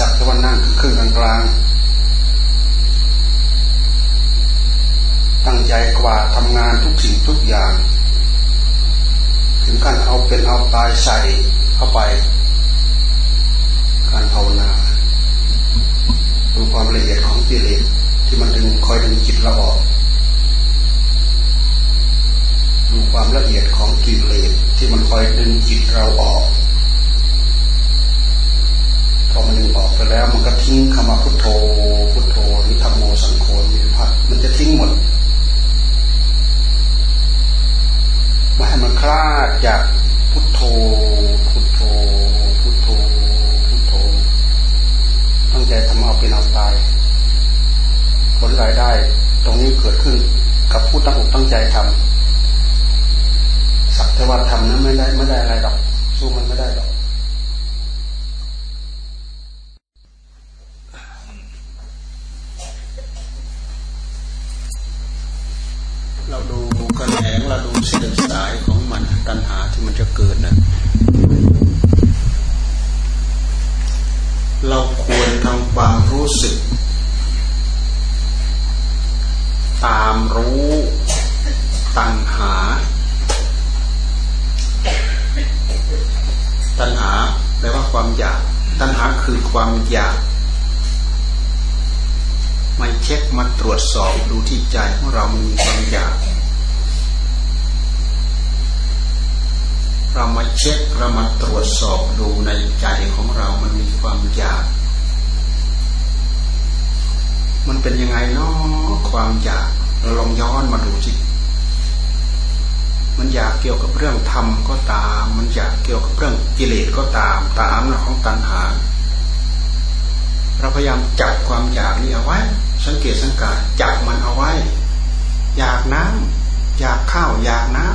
สักแต่ว่านั่งครึ่งกลางตั้งใจกว่าทำงานทุกสิ่งทุกอย่าง ถึงขั้นเอาเป็นเอาตายใส่เข้าไป การภาวนาดูความละเอียดของกิเลสที่มันดึงคอยดึงจิตเราออกดูความละเอียดของกิเลสที่มันคอยดึงจิตเราออก พอมันดึงออกไปแล้ว มันก็ทิ้งคำว่าพุทโธ พุทโธหรือธรรมโมสังโฆมีพัดมันจะทิ้งหมดไม่ให้มันคลาดจากพุทโธ พุทโธ พุทโธ พุทโธ ตั้งใจทำเอาเป็นเอาตายผลรายได้ ตรงนี้เกิดขึ้นกับผู้ตั้งอกตั้งใจทำสักแต่ว่าทำนั้นไม่ได้ไม่ได้อะไรหรอกสู้มันไม่ได้หรอก ตามรู้ตัณหา ตัณหาแปลว่าความอยาก ตัณหาคือความอยากมาเช็คมาตรวจสอบดูที่ใจของเรามีความอยากเรามาเช็คเรามาตรวจสอบดูในใจของเรามันมีความอยาก มันเป็นยังไงเนาะความอยากเราลองย้อนมาดูสิมันอยากเกี่ยวกับเรื่องธรรมก็ตาม มันอยากเกี่ยวกับเรื่องกิเลสก็ตาม ตามหลักของตัณหา เราพยายามจับความอยากนี้เอาไว้ สังเกตสังกาจับมันเอาไว้ อยากน้ำอยากข้าวอยากน้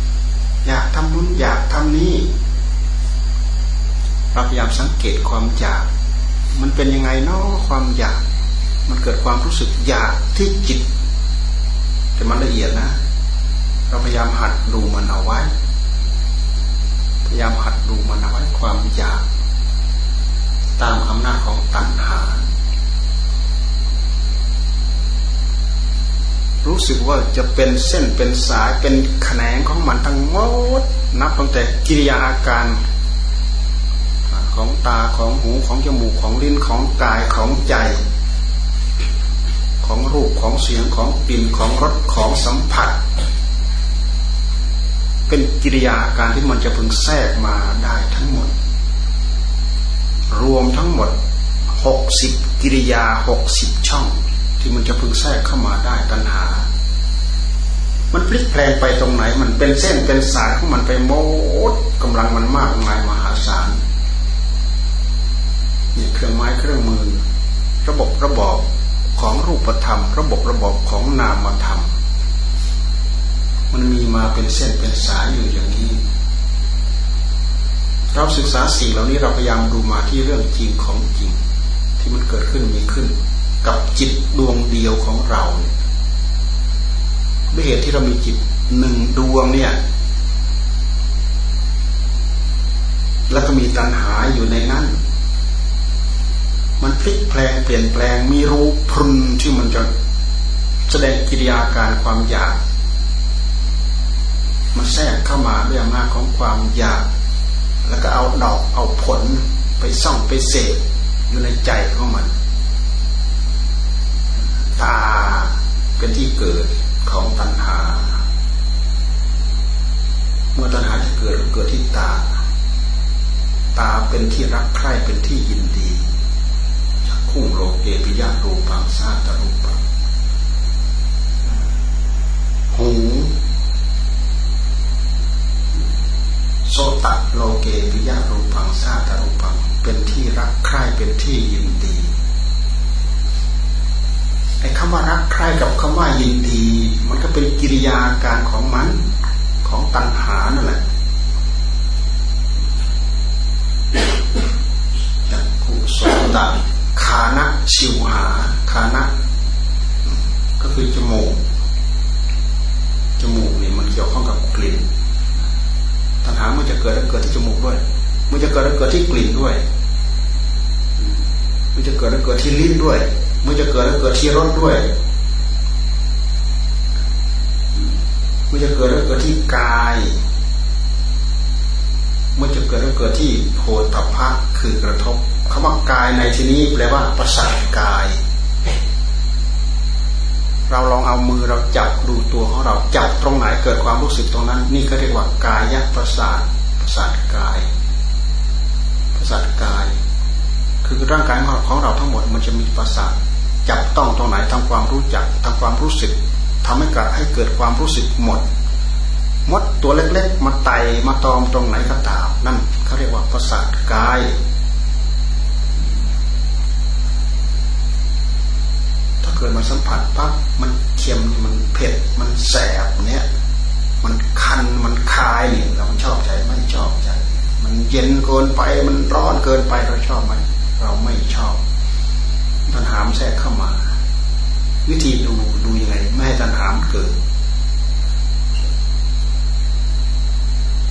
ำอยากทำนู้นอยากทำนี้ เราพยายามสังเกตความอยาก มันเป็นยังไงเนาะความอยาก มันเกิดความรู้สึกอยากที่จิต แต่มันละเอียดนะ เราพยายามหัดดูมันเอาไว้ พยายามหัดดูมันเอาไว้ความอยาก ตามอำนาจของตัณหา รู้สึกว่าจะเป็นเส้นเป็นสายเป็นแขนงของมันทั้งหมด นับตั้งแต่กิริยาอาการของตาของหูของจมูกของลิ้นของกายของใจ ของรูปของเสียงของกลิ่นของรสของสัมผัส เป็นกิริยาอาการที่มันจะพึงแทรกมาได้ทั้งหมด รวมทั้งหมดหกสิบกิริยาหกสิบช่อง ที่มันจะพึงแทรกเข้ามาได้ตัณหา มันพลิกแปลงไปตรงไหน มันเป็นเส้นเป็นสายของมันไปโมดกำลังมันมากมายมหาศาลนี่เครื่องไม้เครื่องมือ ระบบระบอบ ของรูปธรรม ระบบระบบของนามธรรม มันมีมาเป็นเส้นเป็นสายอยู่อย่างนี้ เราศึกษาสิ่งเหล่านี้เราพยายามดูมาที่เรื่องจริงของจริง ที่มันเกิดขึ้นมีขึ้น กับจิตดวงเดียวของเราด้วยเหตุที่เรามีจิตหนึ่งดวงเนี่ยแล้วก็มีตัณหาอยู่ในนั้น มันพลิกแปลงเปลี่ยนแปลงมีรูพรุนที่มันจะแสดงกิริยาการความอยาก มันแทรกเข้ามาด้วยอำนาจของความอยาก แล้วก็เอาดอกเอาผลไปส่องไปเสพอยู่ในใจของมัน ตาเป็นที่เกิดของตัณหา เมื่อตัณหาจะเกิดเกิดที่ตา ตาเป็นที่รักใคร่เป็นที่ยินดี คู่โลเกปิยะรูปังซาตรูปังหูโสตโลเกปิยะรูปังซาตรูปัง เป็นที่รักใคร่เป็นที่ยินดีไอ้คำว่ารักใคร่กับคำว่ายินดี มันก็เป็นกิริยาการของมันของตัณหานั่นแหละ ชิวหาคานะก็คือจมูก จมูกนี่มันเกี่ยวข้องกับกลิ่นตัณหาเมื่อจะเกิดแล้วเกิดที่จมูกด้วยมันจะเกิดแล้วเกิดที่กลิ่นด้วยมันจะเกิดแล้วเกิดที่ลิ้นด้วยมันจะเกิดแล้วเกิดที่รสด้วยมันจะเกิดแล้วเกิดที่กายมันจะเกิดแล้วเกิดที่โพธพะคือกระทบ คำว่ากายในที่นี้แปลว่าประสาทกาย เราลองเอามือเราจับดูตัวของเราจับตรงไหนเกิดความรู้สึกตรงนั้น นี่ก็เรียกว่ากายยัประสาทประสาทกายประสาทกาย คือร่างกายของเราทั้งหมดมันจะมีประสาทจับต้องตรงไหนทำความรู้จักทำความรู้สึกทำให้เกิดให้เกิดความรู้สึกหมดมดตัวเล็กๆมาไตมาตอมตรงไหนก็ตามนั่นเขาเรียกว่าประสาทกาย เกิดมันสัมผัสปั๊บมันเค็มมันเผ็ดมันแสบเนี้ยมันคันมันคายเนี่ยเราชอบใจไม่ชอบใจ มันเย็นเกินไปมันร้อนเกินไปเราชอบไหมเราไม่ชอบตัณหามแทรกเข้ามา วิธีดูดูยังไงไม่ให้ตัณหามเกิด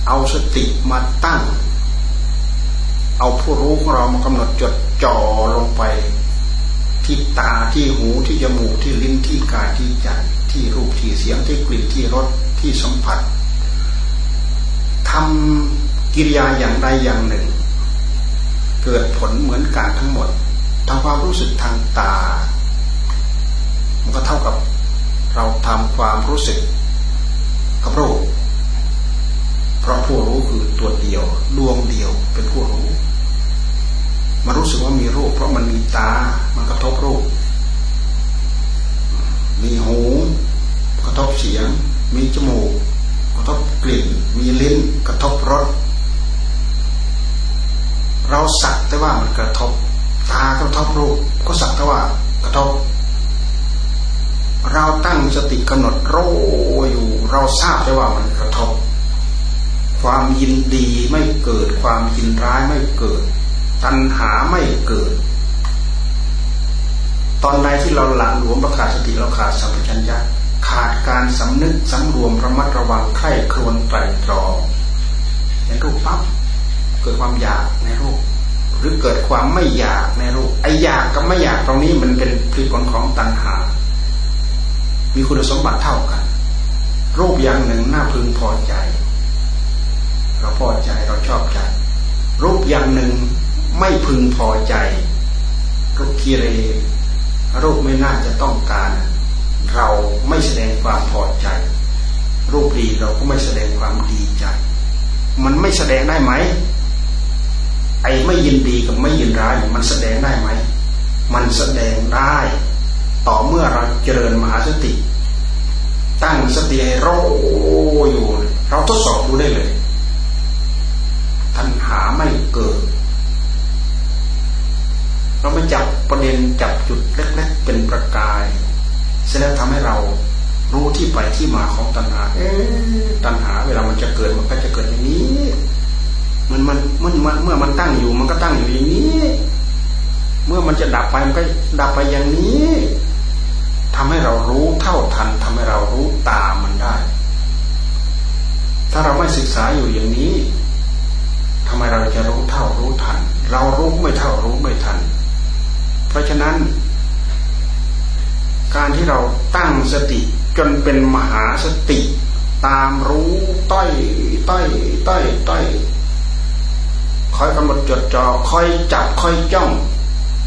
เอาสติมาตั้ง เอาผู้รู้ของเรามากำหนดจดจ่อลงไป ที่ตาที่หูที่จมูกที่ลิ้นที่กายที่ใจที่รูปที่เสียงที่กลิ่นที่รสที่สัมผัสทำกิริยาอย่างใดอย่างหนึ่ง เกิดผลเหมือนกันทั้งหมดทำความรู้สึกทางตา มันก็เท่ากับเราทำความรู้สึกกับรูปพราะผู้รู้คือตัวเดียวดวงเดียวเป็นผู้รู้ มันรู้สึกว่ามีรูป เพราะมันมีตา มันกระทบรูป มีหูกระทบเสียง มีจมูก กระทบกลิ่น มีลิ้น กระทบรส เราสักแต่ว่ามันกระทบ ตากระทบรูป ก็สักแต่ว่ากระทบ เราตั้งสติกำหนดรู้อยู่ เราทราบแต่ว่ามันกระทบ ความยินดีไม่เกิด ความยินร้ายไม่เกิด ตัณหาไม่เกิด ตอนใดที่เราหลังหลวมประขาดสติเราขาดสัมปชัญญะขาดการสำนึกสำรวมระมัดระวังไข้ครวนไตรตรองในรูปปั๊บเกิดความอยากในรูป หรือเกิดความไม่อยากในรูปไออยากกับไม่อยากตรงนี้มันเป็นผลผลของตัณหา มีคุณสมบัติเท่ากัน รูปอย่างหนึ่งน่าพึงพอใจ เราพอใจเราชอบใจ รูปอย่างหนึ่ง ไม่พึงพอใจรูปกีเรรูปไม่น่าจะต้องการ เราไม่แสดงความพอใจ รูปดีเราก็ไม่แสดงความดีใจ มันไม่แสดงได้ไหม ไอ้ไม่ยินดีกับไม่ยินร้ายมันแสดงได้ไหม มันแสดงได้ ต่อเมื่อเราเจริญมหาสติ ตั้งสติให้โรอยู่ เราทดสอบดูได้เลยตัณหาไม่เกิด เราไม่จับประเด็นจับจุดเล็กๆเป็นประกายเสร็จแล้วทำให้เรารู้ที่ไปที่มาของตัณหา เอ๊ตัณหาเวลามันจะเกิดมันก็จะเกิดอย่างนี้มันมันมันเมื่อมันตั้งอยู่ มันก็ตั้งอยู่อย่างนี้ เมื่อมันจะดับไปมันก็ดับไปอย่างนี้ทำให้เรารู้เท่าทันทำให้เรารู้ตามมันได้ ถ้าเราไม่ศึกษาอยู่อย่างนี้ทำไมเราจะรู้เท่ารู้ทัน เรารู้ไม่เท่ารู้ไม่ทัน เพราะฉะนั้น การที่เราตั้งสติจนเป็นมหาสติ ตามรู้ต้อยต้อยต้อยต้อยคอยกำหนดจดจอ่อคอยจับคอยจ้อง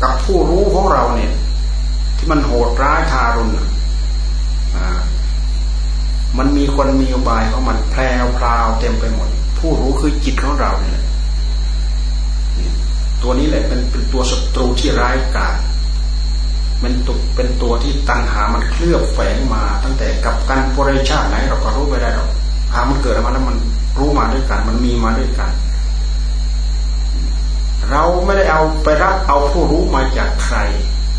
กับผู้รู้ของเราเนี่ย ที่มันโหดร้ายทารุณมันมีคนมีอุบายของมันแพรวพราวเต็มไปหมด ผู้รู้คือจิตของเราเนี่ย ตัวนี้แหละเป็นเป็นตัวศัตรูที่ร้ายกาจมันตุกเป็นตัวที่ตัณหามันเคลือบแฝงมาตั้งแต่กับการปริชาติไหนเราก็รู้ไม่ได้หรอกหามันเกิดมาแล้วมันรู้มาด้วยกัน มันมีมาด้วยกัน เราไม่ได้เอาไปรับเอาผู้รู้มาจากใคร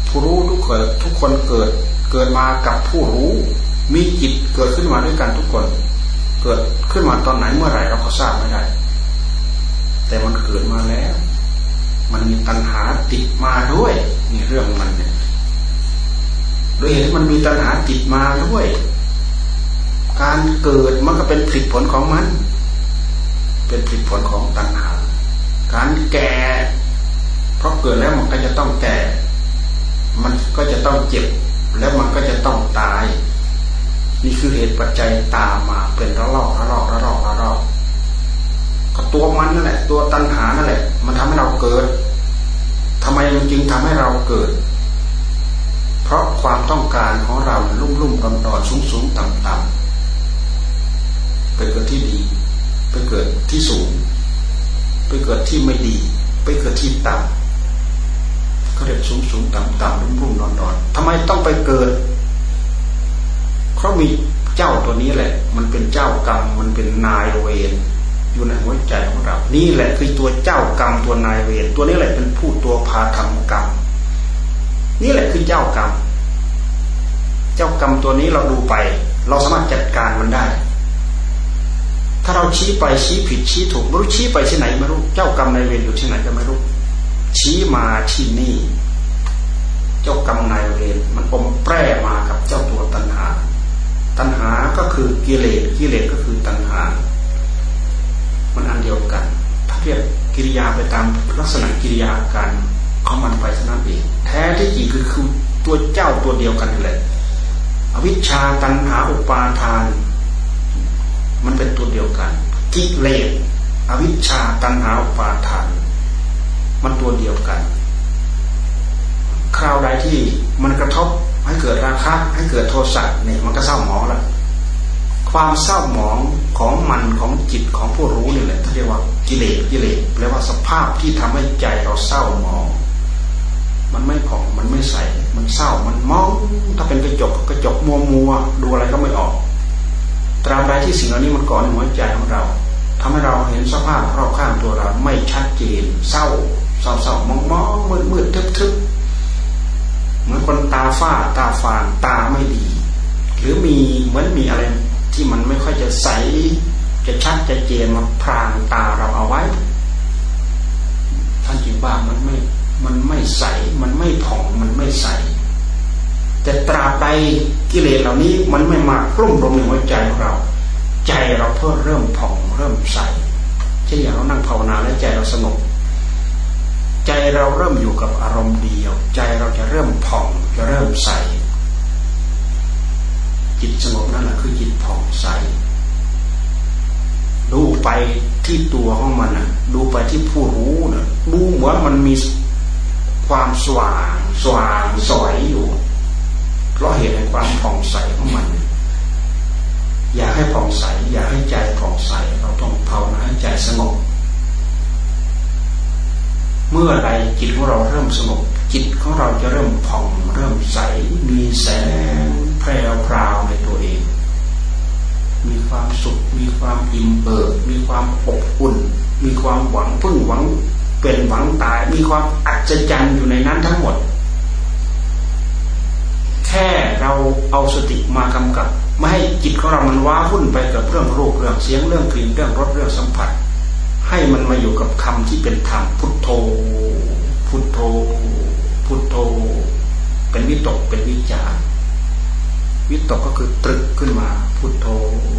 ผู้รู้ทุกคนทุกคนเกิดเกิดมากับผู้รู้ มีจิตเกิดขึ้นมาด้วยกันทุกคน เกิดขึ้นมาตอนไหนเมื่อไหร่เราก็ทราบไม่ได้ แต่มันเกิดมาแล้ว มันมีตัณหาติดมาด้วยนี่เรื่องมันเนี่ยโดยเหตุมันมีตัณหาติดมาด้วย การเกิดมันก็เป็นผลผลของมัน เป็นผลผลของตัณหา การแก่เพราะเกิดแล้วมันก็จะต้องแก่ มันก็จะต้องเจ็บ แล้วมันก็จะต้องตาย นี่คือเหตุปัจจัยตามมาเป็นระลอกระลอกระลอกระลอกก็ ตัวมันนั่นแหละ ตัวตัณหานั่นแหละ มันทำให้เราเกิดทำไมมันจึงทำให้เราเกิด เพราะความต้องการของเราลุ่มลุ่มดอนดอนสูงสูงต่ำต่ำไปเกิดที่ดี ไปเกิดที่สูง ไปเกิดที่ไม่ดี ไปเกิดที่ต่ำก็เรียกสูงสูงต่ำต่ำรุ่มรุ่มดอนดอนทำไมต้องไปเกิด เพราะมีเจ้าตัวนี้แหละ มันเป็นเจ้ากรรม มันเป็นนายเวร อยู่ในหัวใจของเรา นี่แหละคือตัวเจ้ากรรมตัวนายเวรตัวนี้แหละเป็นผู้ตัวพาทำกรรม นี่แหละคือเจ้ากรรม เจ้ากรรมตัวนี้เราดูไป เราสามารถจัดการมันได้ ถ้าเราชี้ไปชี้ผิดชี้ถูกไม่รู้ชี้ไปที่ไหนไม่รู้เจ้ากรรมนายเวรอยู่ที่ไหนก็ไม่รู้ ชี้มาที่นี่ เจ้ากรรมนายเวรมันอมแปรมากับเจ้าตัวตัณหา ตัณหาก็คือกิเลสกิเลสก็คือตัณหา กิริยาไปตามลักษณะกิริยาการของมันไปเท่านั้นเองแท้ที่จริงคือคือตัวเจ้าตัวเดียวกันเลยอวิชชาตันหาอุปาทาน มันเป็นตัวเดียวกัน กิเลสอวิชชาตันหาอุปาทาน มันตัวเดียวกัน คราวใดที่มันกระทบให้เกิดราคะให้เกิดโทสะเนี่ยมันก็เศร้าหมองแล้ว ความเศร้าหมองของมันของจิตของผู้รู้นี่แหละที่เรียกว่ากิเลสกิเลสแปลว่าสภาพที่ทำให้ใจเราเศร้าหมอง มันไม่ผ่องมันไม่ใส มันเศร้ามันมอง ถ้าเป็นกระจกกระจกมัวมัวดูอะไรก็ไม่ออก ตราบใดที่สิ่งเหล่านี้มันก่อนหัวใจของเราทำให้เราเห็นสภาพรอบข้างตัวเราไม่ชัดเจน เศร้าเศร้าเศร้ามองมองมืดมืดทึบทึบเหมือนคนตาฝ้าตาฟางตาไม่ดี หรือมีเหมือนมีอะไร ที่มันไม่ค่อยจะใสจะชัดจะเจนมาพรางตาเราเอาไว้ ท่านจึงว่ามันไม่มันไม่ใส มันไม่ผ่องมันไม่ใส แต่ตราบใดกิเลสเหล่านี้มันไม่มากลุ่มรวมในหัวใจของเรา ใจเราเพิ่มเริ่มผ่องเริ่มใสเช่นอย่างเรานั่งภาวนาแล้วใจเราสงบใจเราเริ่มอยู่กับอารมณ์เดียว ใจเราจะเริ่มผ่องจะเริ่มใส จิตสงบนั่นแหละคือจิตผ่องใส ดูไปที่ตัวของมันนะดูไปที่ผู้รู้นะดูเหมือนมันมีความสว่างสว่างสวยอยู่ เพราะเหตุแห่งความผ่องใสของมัน อยากให้ผ่องใส อยากให้ใจผ่องใส เราต้องภาวนาให้ใจสงบเมื่อใดจิตของเราเริ่มสงบจิตของเราจะเริ่มผ่องเริ่มใสมีแสง แพรวพราวในตัวเอง มีความสุข มีความอิ่มเอิบมีความอบอุ่น มีความหวังพึ่งหวังเป็นหวังตาย มีความอัศจรรย์อยู่ในนั้นทั้งหมด แค่เราเอาสติมากำกับ ไม่ให้จิตของเรามันว้าวุ่นไปกับเรื่องรูปเรื่องเสียงเรื่องกลิ่นเรื่องรสเรื่องสัมผัส ให้มันมาอยู่กับคำที่เป็นธรรมพุทโธ พุทโธ พุทโธ เป็นวิตกเป็นวิจาร วิตกก็คือตรึกขึ้นมาพุทโธ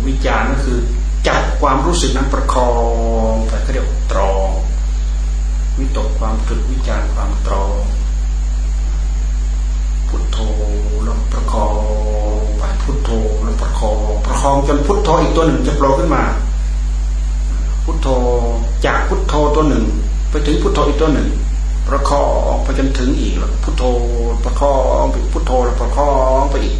วิจารก็คือจับความรู้สึกนั้นประคองไปเขาเรียกตรองวิตกความตรึกวิจารความตรองพุทโธแล้วประคองไปพุทโธแล้วประคองประคองจนพุทโธอีกตัวหนึ่งจะโผล่ขึ้นมา พุทโธจากพุทโธตัวหนึ่ง ไปถึงพุทโธอีกตัวหนึ่ง ประคองไปจนถึงอีกแล้วพุทโธประคองไปพุทโธแล้วประคองไปอีก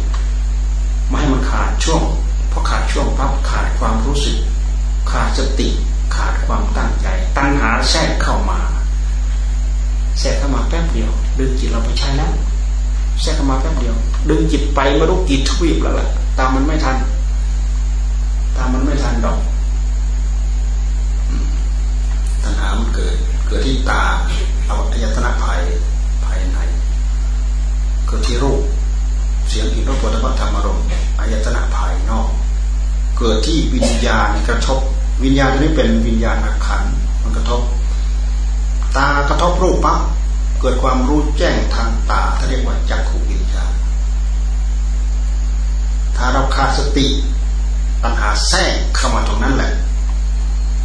ไม่ให้มันขาดช่วงเพราะขาดช่วงปั๊บขาดความรู้สึก ขาดสติขาดความตั้งใจ ตั้งหาแทรกเข้ามาแทรกเข้ามาแป๊บเดียว ดึงจิตเราไปใช้แล้วแทรกเข้ามาแป๊บเดียว ดึงจิตไปไม่รู้กี่ทวีปแล้วแหละตามมันไม่ทัน ตามมันไม่ทันดอกตัณหามันเกิด เกิดที่ตาเอาอายตนะภายภายใน เกิดที่รูปเสียงอินทรปฐมธรรมารมณ์ายตนะภายนอก เกิดที่วิญญาณกระทบ วิญญาณนี้เป็นวิญญาณขันมันกระทบ ตากระทบรูปปั๊บเกิดความรู้แจ้งทางตาถ้าเรียกว่าจักขุวิญญาณถ้าเราขาดสติปัญหาแทรกเข้ามาตรงนั้นแหละ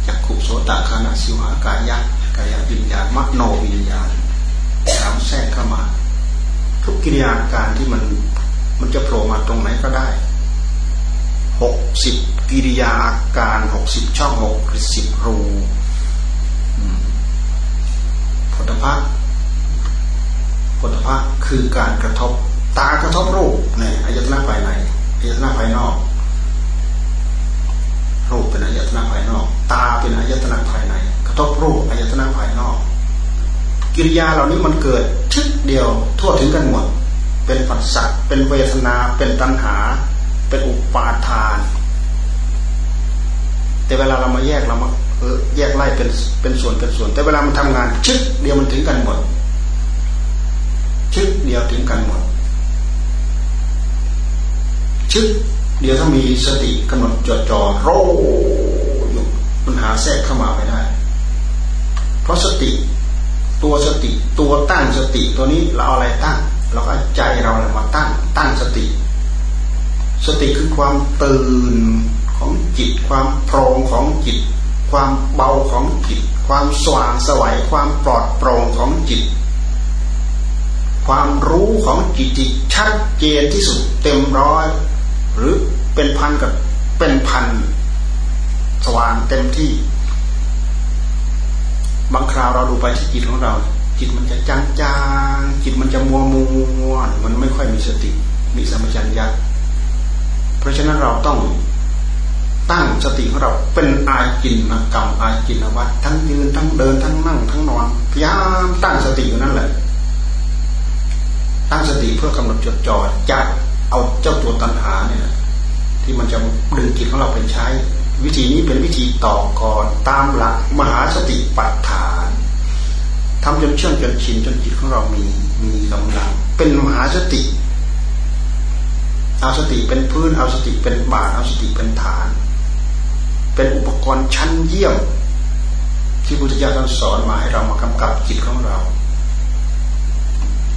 จักขุโสตคานาสิวากายะกายวิญญาณมโนวิญญาณสามแทรกเข้ามา ทุกกิริยาการที่มันมันจะโผล่มาตรงไหนก็ได้ หกสิบกิริยาอาการหกสิบช่องหกสิบรูผลพะผลพะคือการกระทบ ตากระทบรูปเนี่ยอายตนะภายในอายตนะภายนอก รูปเป็นอายตนะภายนอก ตาเป็นอายตนะภายใน กระทบรูปอายตนะภายนอก กิริยาเหล่านี้มันเกิดชึกเดียวทั่วถึงกันหมดเป็นปัสสัตเป็นเวทนาเป็นตัณหา เป็นอุปาทาน แต่เวลาเรามาแยกเรามาเออแยกไล่เป็นเป็นส่วนเป็นส่วน แต่เวลามันทำงาน ชึกเดียวมันถึงกันหมด ชึกเดียวถึงกันหมด ชึกเดียวถ้ามีสติกำหนดจดจ่อโรอยู่มันหาแทรกเข้ามาไม่ได้ เพราะสติ ตัวสติ ตัวตั้งสติ ตัวนี้เราเอาอะไรตั้งเราก็ใจเราเลยมาตั้ง ตั้งสติ ติคือความตื่นของจิต ความโปร่งของจิต ความเบาของจิต ความสว่างสวัยความปลอดโปร่งของจิต ความรู้ของจิตที่ชัดเจนที่สุดเต็มร้อย หรือเป็นพันกับเป็นพันสว่างเต็มที่ บางคราวเราดูไปที่จิตของเรา จิตมันจะจางจางจิตมันจะมัวมัวมันไม่ค่อยมีสติ มีสมัชัญญะ เพราะฉะนั้นเราต้องตั้งสติของเราเป็นอาจินกรรมอาจินวัตทั้งยืนทั้งเดินทั้งนั่งทั้งนอนพยายามตั้งสติอยู่นั่นแหละ ตั้งสติเพื่อกำหนดจดจ่อจัดเอาเจ้าตัวตัณหาเนี่ยที่มันจะดึงจิตของเราไปใช้ วิธีนี้เป็นวิธีต่อก่อนตามหลักมหาสติปัฏฐานทำจนเชื่องจนชินจนจิตของเรามีมีกำลังเป็นมหาสติ เอาสติเป็นพื้น เอาสติเป็นบาทเอาสติเป็นฐาน เป็นอุปกรณ์ชั้นเยี่ยม ที่พุทธเจ้าท่านสอนมาให้เรามากำกับจิตของเรา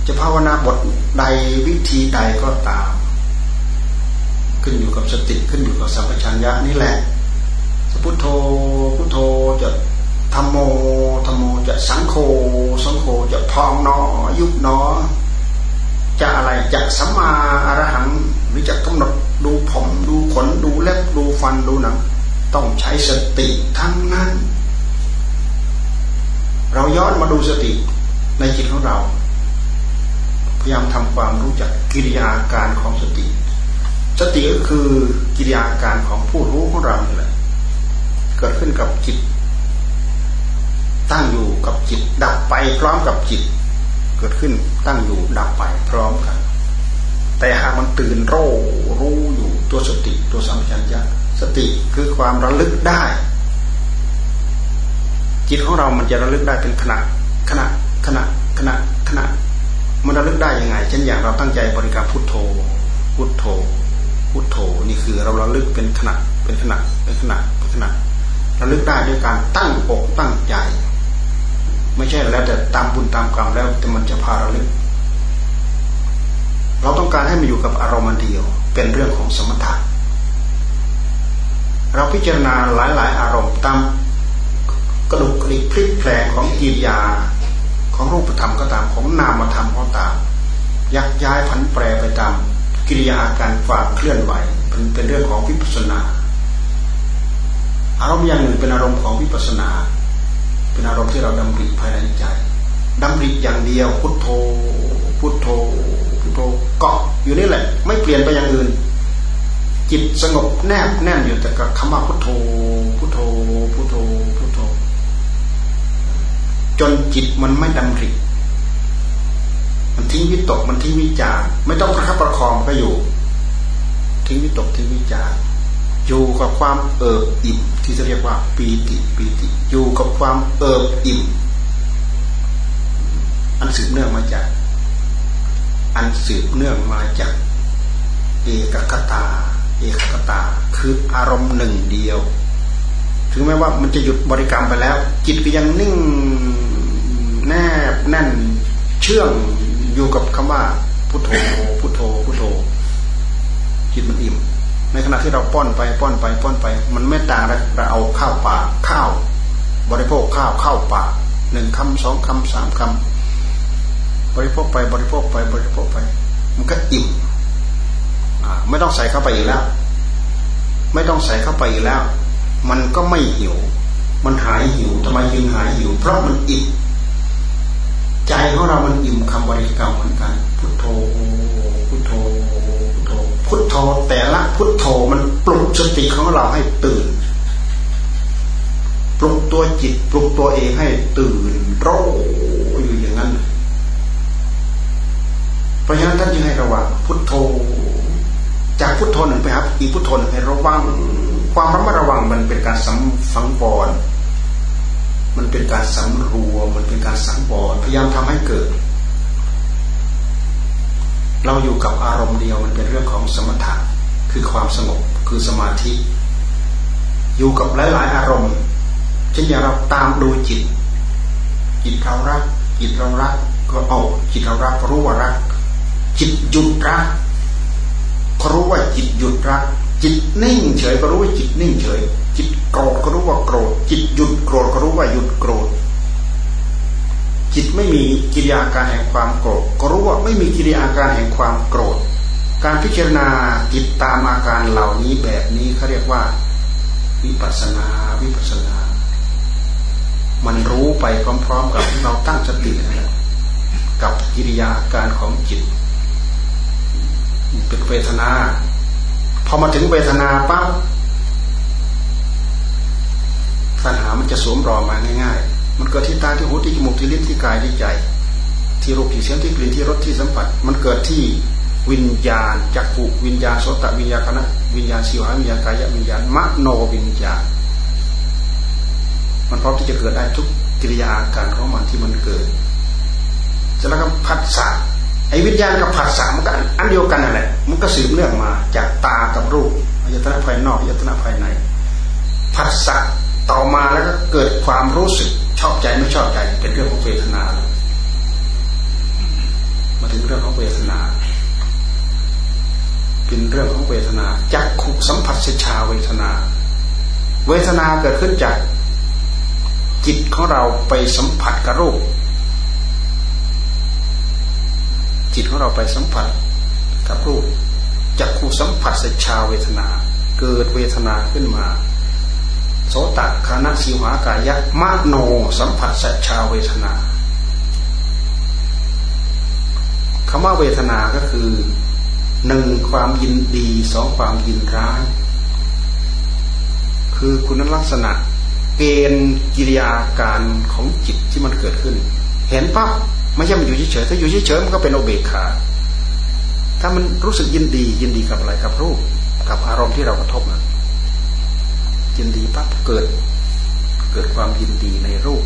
จะภาวนาบทใดวิธีใดก็ตาม ขึ้นอยู่กับสติขึ้นอยู่กับสัมปชัญญะนี่แหละสพุทโธพุทโธจะธรรมโมธรรมโมจะสังโฆสังโฆจะพองนอยุบนอจะอะไรจะสัมมาอรหัง หรือจะกำหนดดูผมดูขนดูเล็บดูฟันดูหนัง ต้องใช้สติทั้งนั้น เราย้อนมาดูสติในจิตของเรา พยายามทำความรู้จักกิริยาการของสติ สติก็คือกิริยาการของผู้รู้ของเรานี่แหละเกิดขึ้นกับจิต ตั้งอยู่กับจิต ดับไปพร้อมกับจิต เกิดขึ้นตั้งอยู่ดับไปพร้อมกัน แต่หากมันตื่นโรรู้อยู่ตัวสติตัวสัมผัสญสติคือความระลึกได้ จิตของเรามันจะระลึกได้เป็นขณะขณะขณะขณะขณะมันระลึกได้ยังไงเช่นอย่างเราตั้งใจบริกรรมพุทโธ พุทโธ พุทโธนี่คือเราระลึกเป็นขณะเป็นขณะเป็นขณะเป็นขณะระลึกได้ด้วยการตั้งอกตั้งใจ ไม่ใช่แล้วแต่ตามบุญตามกรรมแล้วแต่มันจะพาระลึก เราต้องการให้มันอยู่กับอารมณ์เดียว เป็นเรื่องของสมถะเราพิจารณาหลาย ๆ อารมณ์ตามกระดุกกระดิกพลิกแปลงของกิริยาของรูปธรรมก็ตามของนามธรรมก็ตาม ยักย้ายผันแปรไปตามกิริยาอาการฝากเคลื่อนไหวเป็นเป็นเรื่องของวิปัสนา อารมณ์อย่างหนึ่งเป็นอารมณ์ของวิปัสนา เป็นอารมณ์ที่เราดำริภายในใจดำริอย่างเดียวพุทโธพุทโธพุทโธ เกาะอยู่นี่แหละ ไม่เปลี่ยนไปอย่างอื่น จิตสงบแนบแน่นอยู่แต่กับคำว่าพุทโธพุทโธพุทโธพุทโธ จนจิตมันไม่ดำริมันทิ้งวิตกมันทิ้งวิจารไม่ต้องประคับประคองก็อยู่ ทิ้งวิตกทิ้งวิจารอยู่กับความเอิบอิ่มที่จะเรียกว่าปีติปีติ อยู่กับความเอิบอิ่ม อันสืบเนื่องมาจาก อันสืบเนื่องมาจากเอกคตา เอกคตา คืออารมณ์หนึ่งเดียว ถึงแม้ว่ามันจะหยุดบริกรรมไปแล้ว จิตก็ยังนิ่งแนบแน่นเชื่องอยู่กับคำว่าพุทโธพุทโธพุทโธจิตมันอิ่ม ในขณะที่เราป้อนไปป้อนไปป้อนไป มันไม่ต่างเราเอาข้าวปากข้าว บริโภคข้าวเข้าปากหนึ่งคำสองคำสามคำ บริโภคไปบริโภคไปบริโภคไป มันก็อิ่มไม่ต้องใส่เข้าไปอีกแล้ว ไม่ต้องใส่เข้าไปอีกแล้ว มันก็ไม่หิว มันหายหิวทำไมจึงหายหิว เพราะมันอิ่มใจของเรามันอิ่มคำบริกรรมเหมือนกัน พุทโธพุทโธพุทโธพุทโธแต่ละพุทโธมันปลุกสติของเราให้ตื่นปลุกตัวจิตปลุกตัวเองให้ตื่นโรอยู่อย่างนั้น เพราะฉะนั้นท่านจึงให้ระวังพุทโธ จากพุทโธหนึ่งไปครับอีกพุทโธหนึ่งให้ระวัง ความระมัดระวังมันเป็นการสังฝังบอลมันเป็นการสำรวมมันเป็นการสังวรพยายามทำให้เกิด เราอยู่กับอารมณ์เดียวมันเป็นเรื่องของสมถะคือความสงบคือสมาธิ อยู่กับหลาย ๆ อารมณ์เช่นอย่างเราตามดูจิตจิตเรารักจิตเรารักก็เอาจิตเรารักรู้ว่ารัก จิตหยุดรักก็รู้ว่าจิตหยุดรัก จิตนิ่งเฉยก็รู้ว่าจิตนิ่งเฉย จิตโกรธก็รู้ว่าโกรธ จิตหยุดโกรธก็รู้ว่าหยุดโกรธ จิตไม่มีกิริยาการแห่งความโกรธก็รู้ว่าไม่มีกิริยาการแห่งความโกรธ การพิจารณาจิตตามอาการเหล่านี้แบบนี้เขาเรียกว่า วิปัสนาวิปัสนา มันรู้ไปพร้อม ๆ กับเราตั้งสตินะกับกิริยาการของจิต เป็นเวทนา พอมาถึงเวทนาปั๊บตัณหามันจะสวมรอมาง่ายๆ มันเกิดที่ตาที่หูที่จมูกที่ลิ้นที่กายที่ใจ ที่รูปที่เสียงที่กลิ่นที่รสที่สัมผัส มันเกิดที่วิญญาณจักขุวิญญาณโสตวิญญาณคณะวิญญาณสิวหาวิญญาณกายวิญญาณมโนวิญญาณ มันพร้อมที่จะเกิดได้ทุกกิริยาอาการของมันที่มันเกิดจะแล้วก็ผัสสะ ไอ้วิญญาณกับผัสสะมันก็อันเดียวกันนั่นแหละ มันก็สืบเนื่องมาจากตากับรูปอายตนะภายนอกอายตนะภายในผัสสะต่อมาแล้วก็เกิดความรู้สึกชอบใจไม่ชอบใจเป็นเรื่องของเวทนาแล้วมาถึงเรื่องของเวทนา เป็นเรื่องของเวทนาจักขุสัมผัสชาเวทนา เวทนาเกิดขึ้นจากจิตของเราไปสัมผัสกับรูป จิตของเราไปสัมผัสกับรูปจักขุสัมผัสชาเวทนา เกิดเวทนาขึ้นมา โสตคานะสิวหากายะมโนสัมผัสสัชาเวทนาคำว่าเวทนาก็คือหนึ่งความยินดีสองความยินร้าย คือคุณลักษณะเกณฑ์กิริยาการของจิตที่มันเกิดขึ้น เห็นปั๊บ ไม่ใช่มันอยู่เฉยๆถ้าอยู่เฉยๆมันก็เป็นโอเบคาถ้ามันรู้สึกยินดียินดีกับอะไรกับรูป กับอารมณ์ที่เรากระทบนะยินดีปั๊บเกิด เกิดความยินดีในรูป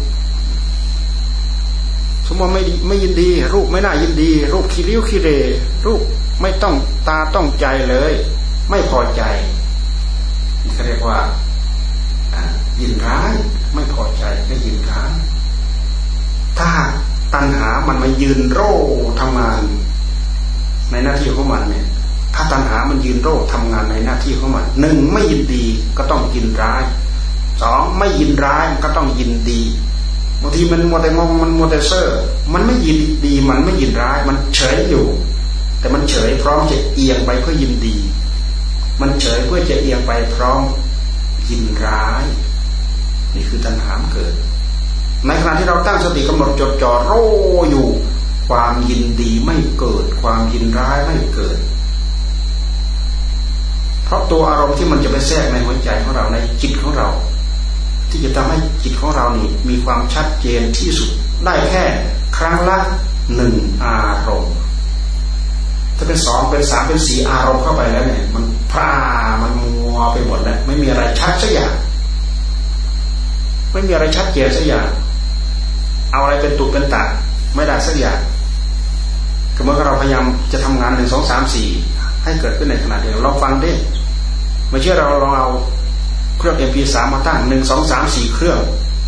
สมมติไม่ไม่ยินดี รูปไม่น่ายินดี รูปขี้ริ้วขี้เรรูปไม่ต้องตาต้องใจเลย ไม่พอใจนี่เขาเรียกว่ายินร้าย ไม่พอใจก็ยินร้ายถ้า ตัณหามันมายืนโร่ทำงาน ในหน้าที่ของมันเนี่ย ถ้าตัณหามันยืนโรคทำงานในหน้าที่ของมันหนึ่งไม่ยินดีก็ต้องยินร้ายสองไม่ยินร้ายก็ต้องยินดีบางทีมันมัวแต่มองมันมัวแต่เซอร์มันไม่ยินดีมันไม่ยินร้าย มันเฉยอยู่ แต่มันเฉยพร้อมจะเอียงไปเพื่อยินดี มันเฉยเพื่อจะเอียงไปพร้อมยินร้าย นี่คือตัณหามเกิด ในขณะที่เราตั้งสติกำหนดจดจ่อโรอยู่ ความยินดีไม่เกิด ความยินร้ายไม่เกิด เพราะตัวอารมณ์ที่มันจะไปแทรกในหัวใจของเราในจิตของเรา ที่จะทำให้จิตของเรานี่มีความชัดเจนที่สุดได้แค่ครั้งละหนึ่งอารมณ์ถ้าเป็นสองเป็นสามเป็นสี่อารมณ์เข้าไปแล้วเนี่ย มันพรามันมัวไปหมดแล้วไม่มีอะไรชัดสักอย่างไม่มีอะไรชัดเจนสักอย่าง เอาอะไรเป็นตุเป็นตัดไม่ได้สักอย่างก็เมื่อเราพยายามจะทำงานหนึ่งสองสามสี่ให้เกิดขึ้นในขณะเดียวเราฟังด้ไม่เชื่อเราลองเอาเครื่อง MP3 มาตั้งหนึ่งสองสามสี่เครื่อง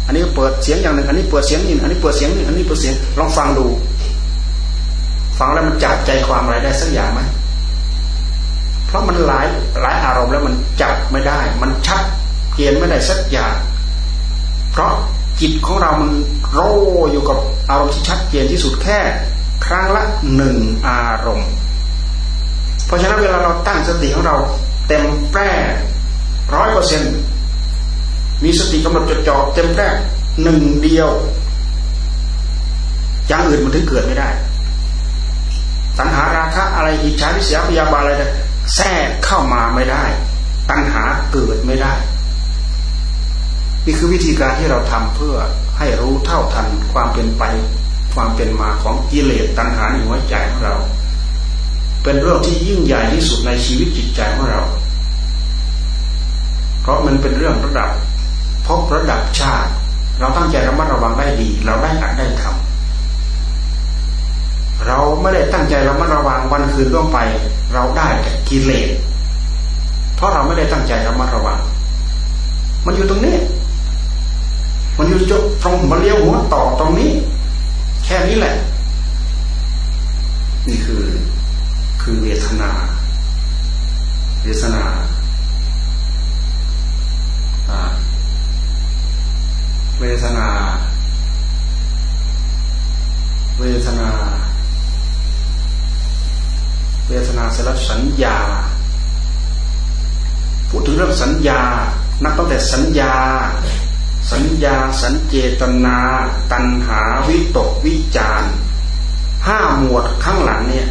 อันนี้เปิดเสียงอย่างหนึ่ง อันนี้เปิดเสียงนี่อันนี้เปิดเสียงนี่อันนี้เปิดเสียงลองฟังดู ฟังแล้วมันจับใจความอะไรได้สักอย่างไหมเพราะมันหลายหลายอารมณ์แล้วมันจับไม่ได้ มันชัดเจนไม่ได้สักอย่าง เพราะจิตของเรามัน โรอยู่กับอารมณ์ที่ชัดเจนที่สุดแค่ ครั้งละหนึ่งอารมณ์ เพราะฉะนั้นเวลาเราตั้งสติของเราเต็มแปร่ร้อยเปอร์เซ็นมีสติกำหนดจดจ่อเต็มแปร่หนึ่งเดียวอย่างอื่นมันถึงเกิดไม่ได้ ตัณหาราคะอะไรอิจฉาทิษยาพยาบาลอะไรแทรกเข้ามาไม่ได้ ตัณหาเกิดไม่ได้ นี่คือวิธีการที่เราทำเพื่อ ให้รู้เท่าทันความเป็นไป ความเป็นมาของกิเลสตัณหาในหัวใจของเรา เป็นเรื่องที่ยิ่งใหญ่ที่สุดในชีวิตจิตใจของเรา เพราะมันเป็นเรื่องระดับพบระดับชาติ เราตั้งใจระมัดระวังได้ดี เราได้อัดได้ทำเราไม่ได้ตั้งใจระมัดระวังวันคืนล่วงไป เราได้แต่กิเลสเพราะเราไม่ได้ตั้งใจระมัดระวัง มันอยู่ตรงนี้ มันอยู่จตรงมาเลี้ยวหัวต่อตรงนี้ แค่นี้แหละ นี่คือคือเวทนา เวทนาเวทนา เวทนา เวทนาเสร็จแล้วสัญญา พูดถึงเรื่องสัญญา นับตั้งแต่สัญญา สัญญาสัญเจตนา ตัณหาวิตกวิจารห้าหมวดข้างหลังเนี่ย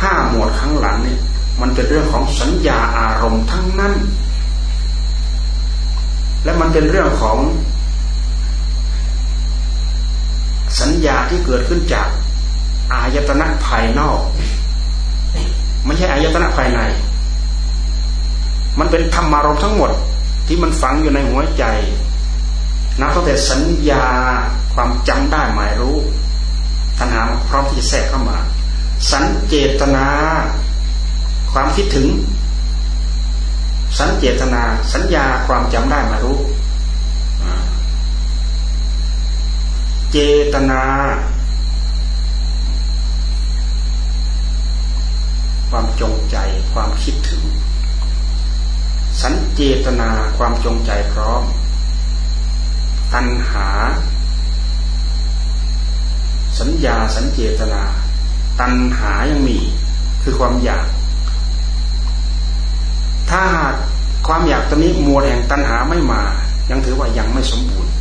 ห้าหมวดข้างหลังเนี่ย มันเป็นเรื่องของสัญญาอารมณ์ทั้งนั้น และมันเป็นเรื่องของ สัญญาที่เกิดขึ้นจากอายตนะภายนอกไม่ใช่อายตนะภายใน มันเป็นธรรมารมณ์ทั้งหมด ที่มันฝังอยู่ในหัวใจนับตั้งแต่สัญญาความจำได้หมายรู้ทันหาพร้อมที่จะแทรกเข้ามา สัญเจตนา ความคิดถึง สัญเจตนา สัญญาความจำได้หมายรู้ เจตนา ความจงใจความคิดถึง สัญเจตนาความจงใจพร้อม ตัณหา สัญญาสัญเจตนา ตัณหายังมีคือความอยาก ถ้าหากความอยากตัวนี้มัวแห่งตัณหาไม่มา ยังถือว่ายังไม่สมบูรณ์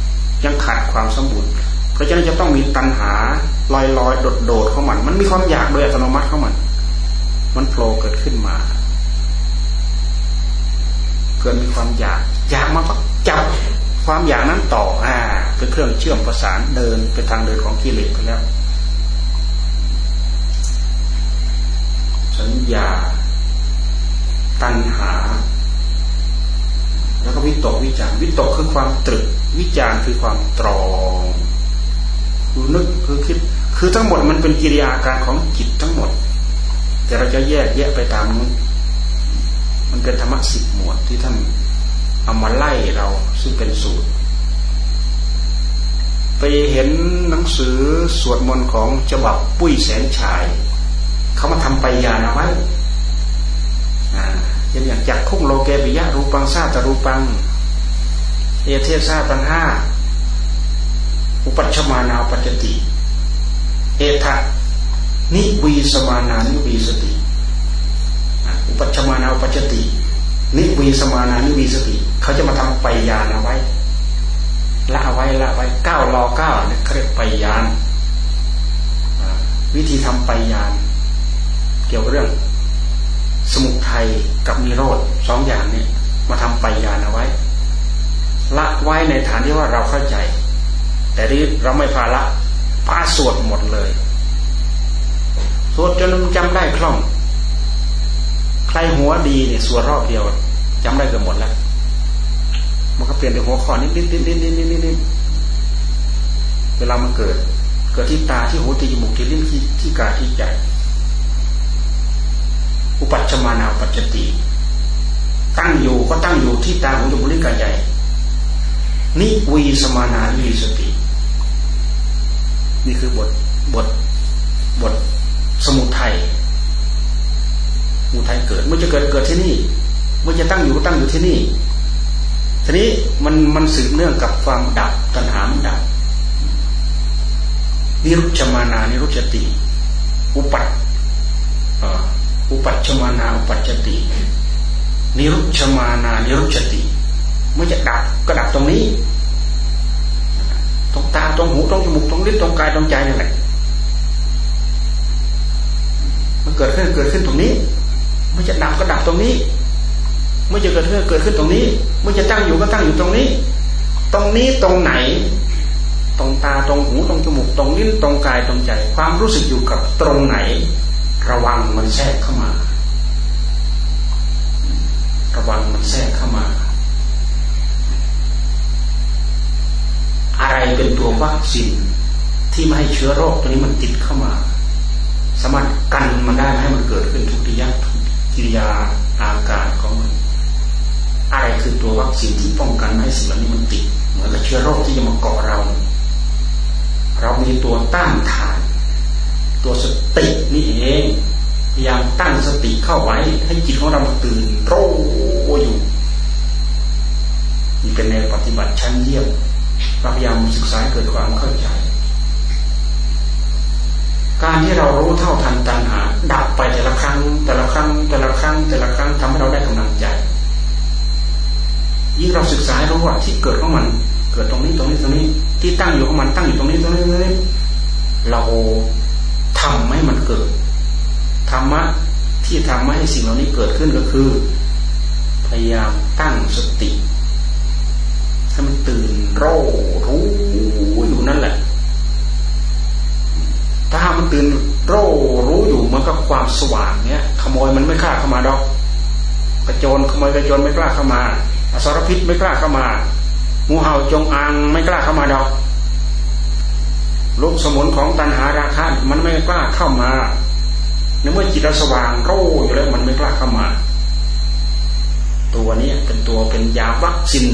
ยังขาดความสมบูรณ์ เพราะฉะนั้นจะต้องมีตัณหาลอยลอยโดดโดดของมัน มันมีความอยากโดยอัตโนมัติของมัน มันโผล่เกิดขึ้นมา เกิดมีความอยาก อยากมาก็จับความอยากนั้นต่ออ่าเป็นเครื่องเชื่อมประสานเดินเป็นทางเดินของกิเลสไปแล้ว สัญญา ตัณหา แล้วก็วิตกวิจารวิตกคือความตรึก วิจารคือความตรองคือนึกคือคิด คือทั้งหมดมันเป็นกิริยาการของจิตทั้งหมด แต่เราจะแยกแยะไปตามนู้น มันเป็นธรรมะสิบหมวดที่ท่านเอามาไล่เราซึ่งเป็นสูตร ไปเห็นหนังสือสวดมนต์ของฉบับปุ้ยแสนชาย เขามาทำไปยานะไว้ยังอย่างจากคุ้งโลเกปิยะรูปังซาตรูปัง เอเทซาตังห้าอุปัชมานาปัจติ เอทะนิวีสมานานิวีสติ ปัชมานาปัจติ นิวีสมานานิวีสติ เขาจะมาทำไปยานเอาไว้ละไว้ละไว้เก้ารอเก้าเนี่ยเขาเรียกไปยานวิธีทำไปยาน เกี่ยวกับเรื่อง สมุทัยกับนิโรธสองอย่างนี้มาทำไปยานเอาไว้ ละไว้ในฐานที่ว่าเราเข้าใจ แต่ที่เราไม่พาละพาสวดหมดเลยสวดจนจำได้คล่อง ใครหัวดีเนี่ยส่วนรอบเดียว จำได้เกือบหมดแล้ว มันก็เปลี่ยนในหัวข้อนิดนิดนิดนิดนิดนิดนิดเวลามันเกิด เกิดที่ตาที่หูที่จมูกที่ลิ้นที่ที่กายที่ใจอุปัชมานาปัจจติ ตั้งอยู่ก็ตั้งอยู่ที่ตาหูจมูกลิ้นกายใหญ่นิวีสมานานิวีสติ นี่คือบทบทบทสมุทัย มุทัยเกิด เมื่อจะเกิดเกิดที่นี่ เมื่อจะตั้งอยู่ก็ตั้งอยู่ที่นี่ ทีนี้มันมันสืบเนื่องกับความดับตัณหามันดับนิรุชมานานิรุชติ อุปัตอุปัชมานาอุปัจติ นิรุชมานานิรุชติเมื่อจะดับก็ดับตรงนี้ตรงตาตรงหูตรงจมูกตรงลิ้นตรงกายตรงใจนี่แหละมันเกิดขึ้นเกิดขึ้นตรงนี้ มื่อจะดับก็ดับตรงนี้ เมื่อจะเกิดขึ้นเกิดขึ้นตรงนี้ เมื่อจะตั้งอยู่ก็ตั้งอยู่ตรงนี้ ตรงนี้ตรงไหน ตรงตาตรงหูตรงจมูกตรงลิ้นตรงกายตรงใจ ความรู้สึกอยู่กับตรงไหน ระวังมันแทรกเข้ามา ระวังมันแทรกเข้ามา อะไรเป็นตัววัคซีนที่ไม่ให้เชื้อโรคตัวนี้มันติดเข้ามา สามารถกันมันได้ให้มันเกิดขึ้นทุกทิยาก ริยาอาการของมัน อะไรคือตัววัคซีนที่ป้องกันไม่ให้สิ่งเหล่านี้มันติด เหมือนกับเชื้อโรคที่จะมาเกาะเรา เรามีตัวต้านทาน ตัวสตินี่เองพยายามตั้งสติเข้าไว้ ให้จิตของเราตื่นโรอยู่นี่เป็นแนวปฏิบัติชั้นเยี่ยมเราพยายามศึกษาเกิดความเข้าใจ การที่เรารู้เท่าทันตัณหา ดับไปแต่ละครั้ง แต่ละครั้ง แต่ละครั้ง แต่ละครั้งทำให้เราได้กำลังใจ ยิ่งเราศึกษารู้ว่าที่เกิดของมัน เกิดตรงนี้ตรงนี้ตรงนี้ ที่ตั้งอยู่ของมันตั้งอยู่ตรงนี้ตรงนี้ตรงนี้ เราทำให้มันเกิดธรรมะที่ทำให้สิ่งเหล่านี้เกิดขึ้นก็คือ พยายามตั้งสติให้มันตื่นรู้รู้ ถ้ามันตื่นโร่รู้อยู่มันก็ความสว่างเนี้ยขโมยมันไม่กล้าเข้ามาดอกกระโจนขโมยกระโจนไม่กล้าเข้ามาอสรพิษไม่กล้าเข้ามางูเห่าจงอางไม่กล้าเข้ามาดอกลูกสมุนของตันหาราคะมันไม่กล้าเข้ามาในเมื่อจิตเราสว่างโร่อยู่แล้วมันไม่กล้าเข้ามา ตัวนี้เป็นตัวเป็นยาวัคซีน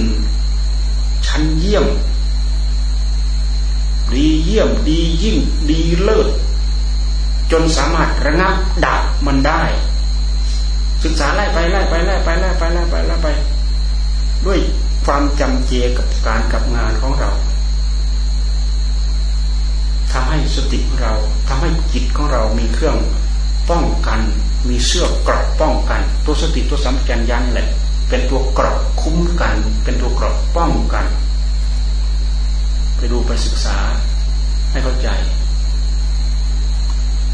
ชั้นเยี่ยม ดีเยี่ยมดียิ่งดีเลิศจนสามารถระงับดับมันได้ ศึกษาไล่ไปไล่ไปไล่ไปไล่ไปไล่ไปไล่ไป ด้วยความจำเจกับการกับงานของเราทำให้สติของเราทำให้จิตของเรามีเครื่องป้องกัน มีเสื้อกรอบป้องกัน ตัวสติตัวสัมผัสยันแหละ เป็นตัวกรอบคุ้มกัน เป็นตัวกรอบป้องกัน ไปดูไปศึกษาให้เข้าใจ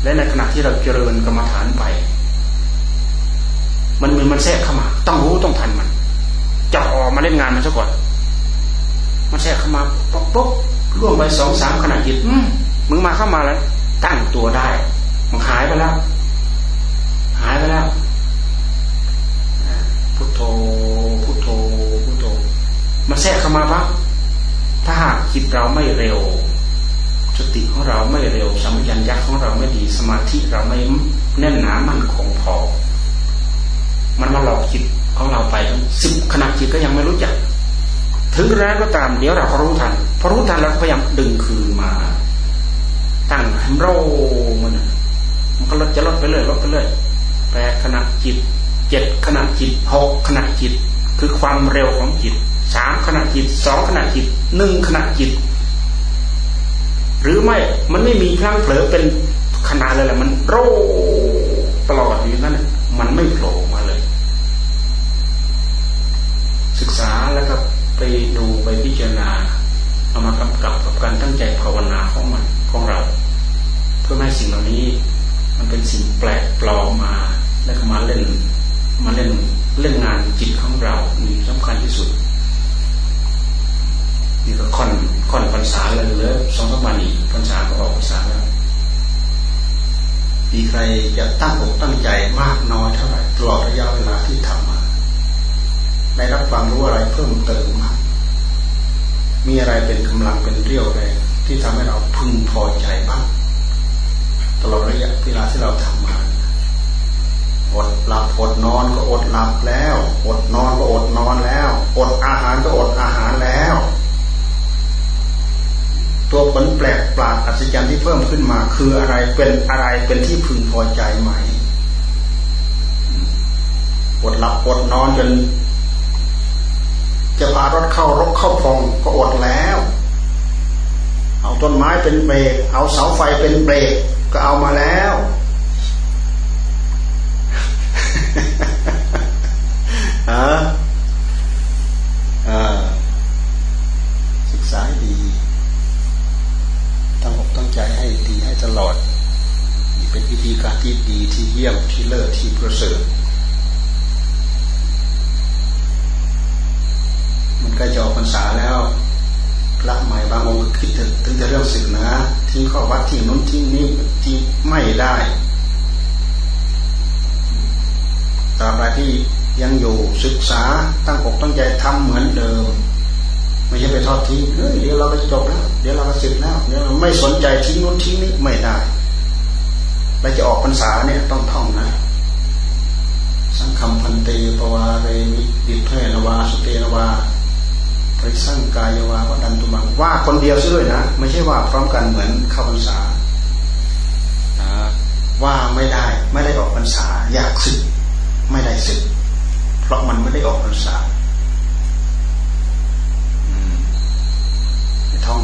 และในขณะที่เราเจริญกรรมฐานไป มันมันมันแทรกเข้ามา ต้องรู้ต้องทันมันจะออกมาเล่นงานมันซะก่อน มันแทรกเข้ามาปุ๊บปุ๊บล่วงไปสองสามขณะจิตมึงมาเข้ามาแล้ว ตั้งตัวได้ มันหายไปแล้ว หายไปแล้วพุทโธพุทโธพุทโธมันแทรกเข้ามาปั๊บ ถ้าหากจิตเราไม่เร็วสติของเราไม่เร็วสัมยัญญะของเราไม่ดีสมาธิเราไม่แน่นหนามั่นคงพอ มันมาหลอกจิตของเราไปสิบขณะจิตก็ยังไม่รู้จัก ถึงแล้วก็ตามเดี๋ยวเราก็รู้ทันพอรู้ทันเราก็พยายามดึงคืนมา ตั้งให้โรมันมันก็ลดจะลดไปเลยลดไปเลยแปดขณะจิตเจ็ดขณะจิตหกขณะจิต คือความเร็วของจิต สามขณะจิตสองขณะจิตหนึ่งขณะจิต หรือไม่มันไม่มีพลังเผลอเป็นขนาดเลยแหละมันโรตลอดอยู่นั่นมันไม่โผล่มาเลย ศึกษาแล้วก็ไปดูไปพิจารณาเอามากำกับกับการตั้งใจภาวนาของมันของเรา เพื่อให้สิ่งเหล่านี้ มันเป็นสิ่งแปลกปลอมมา แล้วก็มาเล่นมาเล่นเล่นงานจิตของเรานี่สำคัญที่สุดนี่ก็ ค่อนค่อนพรรษาเลยเหลือสองสามวันอีกพรรษาก็ออกพรรษาแล้วมีใครจะตั้งอกตั้งใจมากน้อยเท่าไหร่ตลอดระยะเวลาที่ทำมา ได้รับความรู้อะไรเพิ่มเติมมามีอะไรเป็นกำลังเป็นเรี่ยวแรงที่ทำให้เราพึงพอใจบ้างตลอดระยะเวลาที่เราทำมาอดหลับอดนอนก็อดหลับแล้ว อดนอนก็อดนอนแล้ว อดอาหารก็อดอาหารแล้ว ตัวผลแปลกปราดอัศจรรย์ที่เพิ่มขึ้นมา คืออะไรเป็นอะไรเป็นที่พึงพอใจไหมอดหลับอดนอนจน จะพารถเข้ารกเข้าพองก็อดแล้ว เอาต้นไม้เป็นเบรกเอาเสาไฟเป็นเบรกก็เอามาแล้วฮะ ลอดนี่เป็นวิธีการที่ดีที่เยี่ยมที่เลิศที่ประเสริฐมันใก็จะออกพรรษาแล้วพระใหม่บางองค์คิดถึงถึงจะเรื่องศึกนะทิ้งข้อวัดทิ้งนู้นทิ้งนี้ทิ้งไม่ได้ตราบใดที่ยังอยู่ศึกษาตั้งอกตั้งใจทำเหมือนเดิม ไม่ใช่ไปทอดทิ้งเฮ้ยเดี๋ยวเราก็จบแล้วเดี๋ยวเราก็เสร็จแล้วเดี๋ยวเราไม่สนใจทิ้งนู้นทิ้งนี้ไม่ได้เราจะออกพรรษาเนี่ยต้องท่องนะ สังคมพันเตปวาเรมิดิเพนวาสเตนวาปริสังกายวาวัดันตุมังว่าคนเดียวซะด้วยนะ ไม่ใช่ว่าพร้อมกันเหมือนเข้าพรรษาว่าไม่ได้ไม่ได้ออกพรรษา อยากสึกไม่ได้สึก เพราะมันไม่ได้ออกพรรษา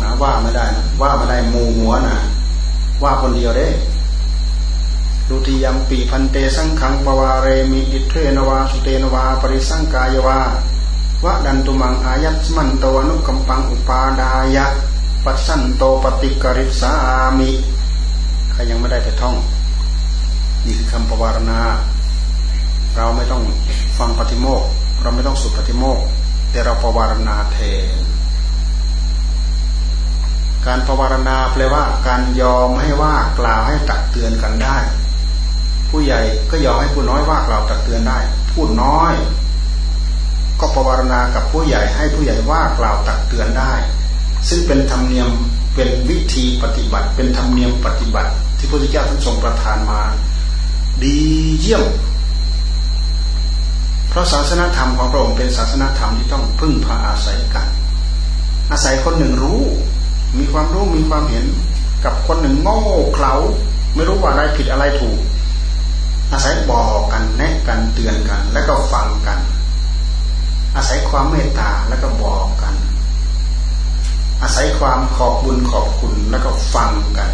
นะ ว่าไม่ได้นะว่าไม่ได้มูหัวนะว่าคนเดียวได้ดุติยมปีพันเตสังขังปวาเรมิอิเทนวาสุเตนวา ปริสังกายวาวะดันตุมังอายัตมันโตอนุกัมปังอุปาดายะ ปัสสันโตปฏิกริสามิใครยังไม่ได้ไปท่องนี่คือคำปวารณา เราไม่ต้องฟังปฏิโมก เราไม่ต้องสุดปฏิโมก แต่เราปวารณาเทน การปวารณาแปลว่า การยอมให้ว่ากล่าวให้ตักเตือนกันได้ ผู้ใหญ่ก็ยอมให้ผู้น้อยว่ากล่าวตักเตือนได้ ผู้น้อย ก็ปวารณากับผู้ใหญ่ให้ผู้ใหญ่ว่ากล่าวตักเตือนได้ ซึ่งเป็นธรรมเนียมเป็นวิธีปฏิบัติ เป็นธรรมเนียมปฏิบัติ ที่พระพุทธเจ้าท่านทรงประทานมา ดีเยี่ยมเพราะศาสนธรรมของพระองค์เป็นศาสนธรรมที่ต้องพึ่งพาอาศัยกัน อาศัยคนหนึ่งรู้ มีความรู้มีความเห็น กับคนหนึ่งโง่เขลาไม่รู้ว่าอะไรผิดอะไรถูก อาศัยบอกกันแนะกันเตือนกัน แล้วก็ฟังกัน อาศัยความเมตตาแล้วก็บอกกัน อาศัยความขอบบุญขอบคุณแล้วก็ฟังกัน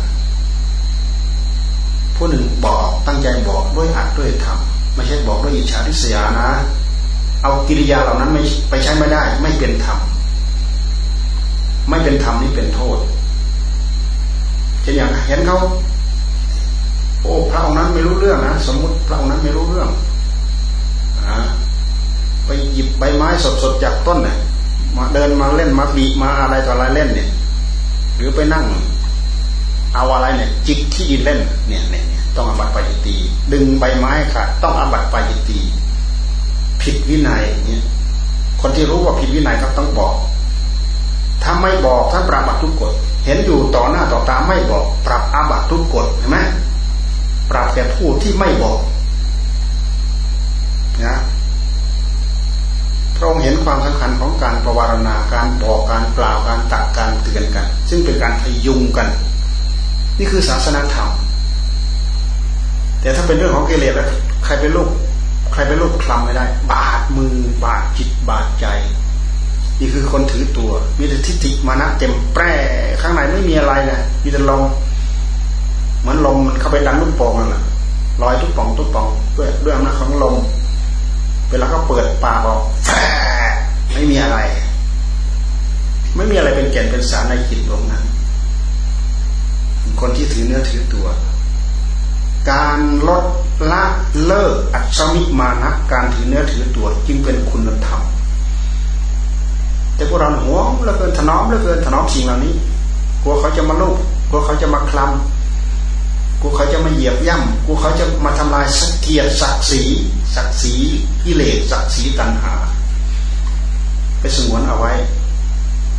ผู้หนึ่งบอกตั้งใจบอกด้วยอัดด้วยธรรมไม่ใช่บอกด้วยอิจฉาริษยานะ เอากิริยาเหล่านั้นไม่ไปใช้ไม่ได้ ไม่เป็นธรรม ไม่เป็นธรรมนี่เป็นโทษเช่นอย่างเห็นเขาโอ้พระองค์นั้นไม่รู้เรื่องนะสมมติพระองค์นั้นไม่รู้เรื่องอไปหยิบใบไม้สดๆจากต้นเนี่ยมาเดินมาเล่นมาบีมาอะไรต่ออะไรเล่นเนี่ย หรือไปนั่ง เอาอะไรเนี่ย จิกที่ดินเล่น เนี่ยเนี่ยต้องอบัตปาจิตี ดึงใบไม้ขาดต้องอบัตปาจิตี ผิดวินัยเนี่ยคนที่รู้ว่าผิดวินัยก็ต้องบอก ถ้าไม่บอกท่านปรับบัตทุกกฎเห็นอยู่ต่อหน้าต่อตาไม่บอก ปรับอาบัตทุกกฎเห็นไหมปรับแก่ผู้ที่ไม่บอกนะพระองค์เห็นความสำคัญของการประวารณาการบอกการกล่าวการตักการเตือนกัน ซึ่งเป็นการพยุงกัน นี่คือศาสนาธรรม แต่ถ้าเป็นเรื่องของกิเลสแล้วใครเป็นลูกใครเป็นลูกคลำไม่ได้ บาดมือบาดจิตบาดใจ นี่คือคนถือตัว มีแต่ทิฏฐิมานะเต็มแปร่ข้างในไม่มีอะไรนะมีแต่ลมเหมือนลมมันเข้าไปดันลูกโป่งนั่นแหละลอยทุกป่องทุกป่องด้วยด้วยอำนาจของลมเวลาเขาเปิดปากออกแฝไม่มีอะไร ไม่มีอะไรเป็นแก่นเป็นสารในจิตดวงนั้น คนที่ถือเนื้อถือตัว การลดละเลิกอัศมิมานะการถือเนื้อถือตัว จึงเป็นคุณธรรม แต่พวกเราหัวเหลือเกินถนอมเหลือเกินถนอมสิ่งเหล่านี้กลัวเขาจะมาลูกกลัวเขาจะมาคลำกลัวเขาจะมาเหยียบย่ำกลัวเขาจะมาทำลายสเกียรติศักดิ์ศรีศักดิ์ศรีกิเลสศักดิ์ศรีตัณหา ไปสงวนเอาไว้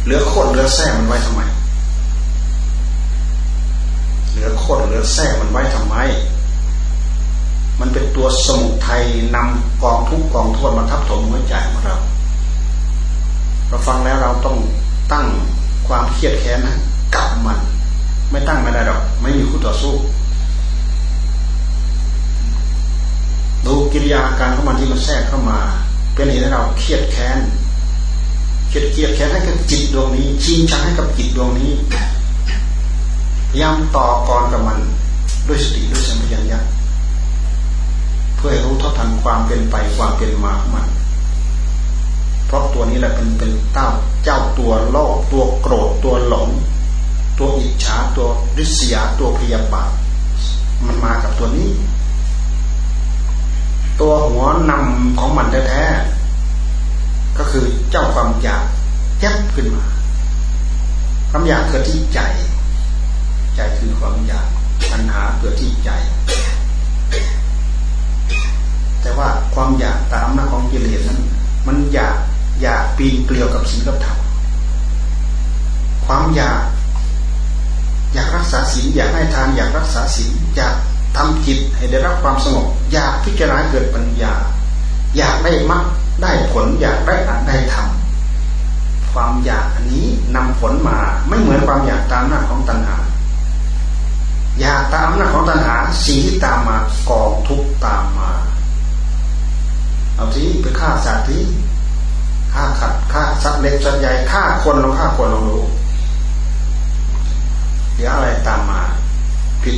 เหลือโคตรเหลือแท้มันไว้ทำไม เหลือโคตรเหลือแท้มันไว้ทำไม มันเป็นตัวสมุทัยนำกองทุกกองโทษมาทับถมหัวใจของเรา เราฟังแล้วเราต้องตั้งความเครียดแค้นนะกับมัน ไม่ตั้งไม่ได้หรอก ไม่มีคู่ต่อสู้ ดูกิริยาการของมันที่มันแทรกเข้ามา เป็นเหตุให้เราเครียดแค้นเกียดเกียดแค้นให้กับจิตดวงนี้ ชิงชังให้กับจิตดวงนี้ยายามต่อกรกับมันด้วยสติด้วยสัมผัสญาเพื่อให้รู้เท่าทันความเป็นไปความเป็นมาของมัน เพราะตัวนี้แหละเป็นเป็นเต้าเจ้าตัวโลภตัวโกรธตัวหลง ตัวอิจฉาตัวริษยาตัวพยาบาทมันมากับตัวนี้ ตัวหัวนำของมันแท้ๆก็คือเจ้าความอยากแยบขึ้นมาความอยากเกิดที่ใจ ใจคือความอยากปัญหาเกิดที่ใจ แต่ว่าความอยากตามน้าของกิเลสนั้น มันอยาก อยากปีนเกลียวกับศีลกับธรรมความอยาก อยากรักษาศีลอยากให้ทานอยากรักษาศีลอยากทำจิตให้ได้รับความสงบอยากพิจารณาเกิดปัญญา อยากได้มรรคได้ผลอยากได้อันได้ทำความอยากอันนี้นำผลมาไม่เหมือนความอยากตามหน้าของตัณหา อยากตามหน้าของตัณหาสิ่งที่ตามมากองทุกตามมา เอาทีไปฆ่าสัตว์ที่ ฆ่าขัดฆ่าสัตว์เล็กสัตว์ใหญ่ฆ่าคนลองฆ่าคนลองดูเดี๋ยวอะไรตามมา ผิด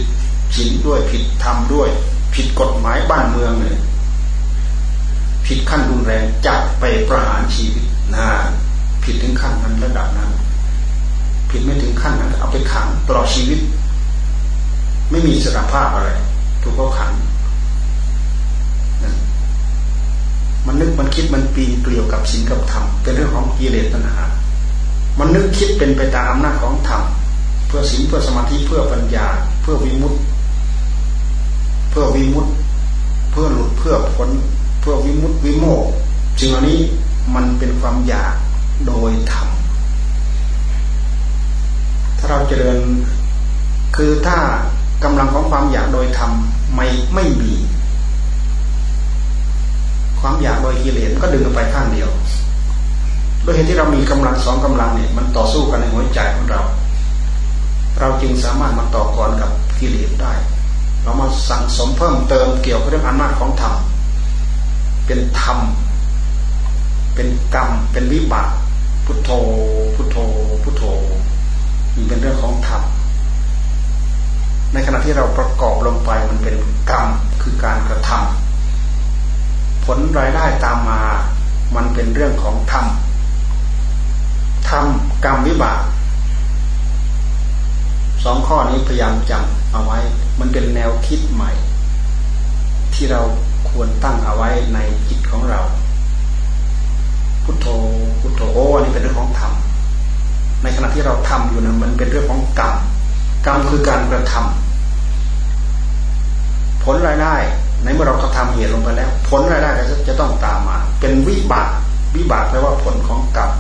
ศีลด้วยผิดธรรมด้วย ผิดกฎหมายบ้านเมืองเลยผิดขั้นรุนแรงจับไปประหารชีวิตนะผิดถึงขั้นนั้นระดับนั้น ผิดไม่ถึงขั้นนั้นเอาไปขังตลอดชีวิต ไม่มีสารภาพอะไรถูกเขาขัง มันนึกมันคิดมันปีนเกลียวกับศีลกับธรรมเป็นเรื่องของกิเลสตัณหา มันนึกคิดเป็นไปตามอำนาจของธรรมเพื่อศีลเพื่อสมาธิเพื่อปัญญา เพื่อวิมุตติ เพื่อวิมุตเพื่อหลุดเพื่อพ้นเพื่อวิมุตวิโมกสิ่งเหล่านี้มันเป็นความอยากโดยธรรมถ้าเราเจริญคือถ้ากำลังของความอยากโดยธรรมไม่ไม่มี ความอยากโดยกิเลสก็ดึงไปข้างเดียวด้วยเหตุที่เรามีกำลังสองกำลังเนี่ยมันต่อสู้กันในหัวใจของเรา เราจึงสามารถมาต่อกรกับกิเลสได้ เรามาสั่งสมเพิ่มเติมเกี่ยวกับเรื่องอำนาจของธรรมเป็นธรรม เป็นกรรม เป็นวิบากพุทโธ พุทโธ พุทโธนี่เป็นเรื่องของธรรมในขณะที่เราประกอบลงไปมันเป็นกรรมคือการกระทำ ผลรายได้ตามมา มันเป็นเรื่องของธรรมธรรมกรรมวิบากสองข้อนี้พยายามจำเอาไว้ มันเป็นแนวคิดใหม่ ที่เราควรตั้งเอาไว้ในจิตของเรา พุทโธพุทโธโอ้อันนี้เป็นเรื่องของธรรมในขณะที่เราทำอยู่นั้นมันเป็นเรื่องของกรรมกรรมคือการกระทำผลรายได้ ในเมื่อเรากระทำเหตุลงไปแล้ว ผลรายได้จะจะต้องตามมา เป็นวิบากวิบากแปลว่าผลของกรรม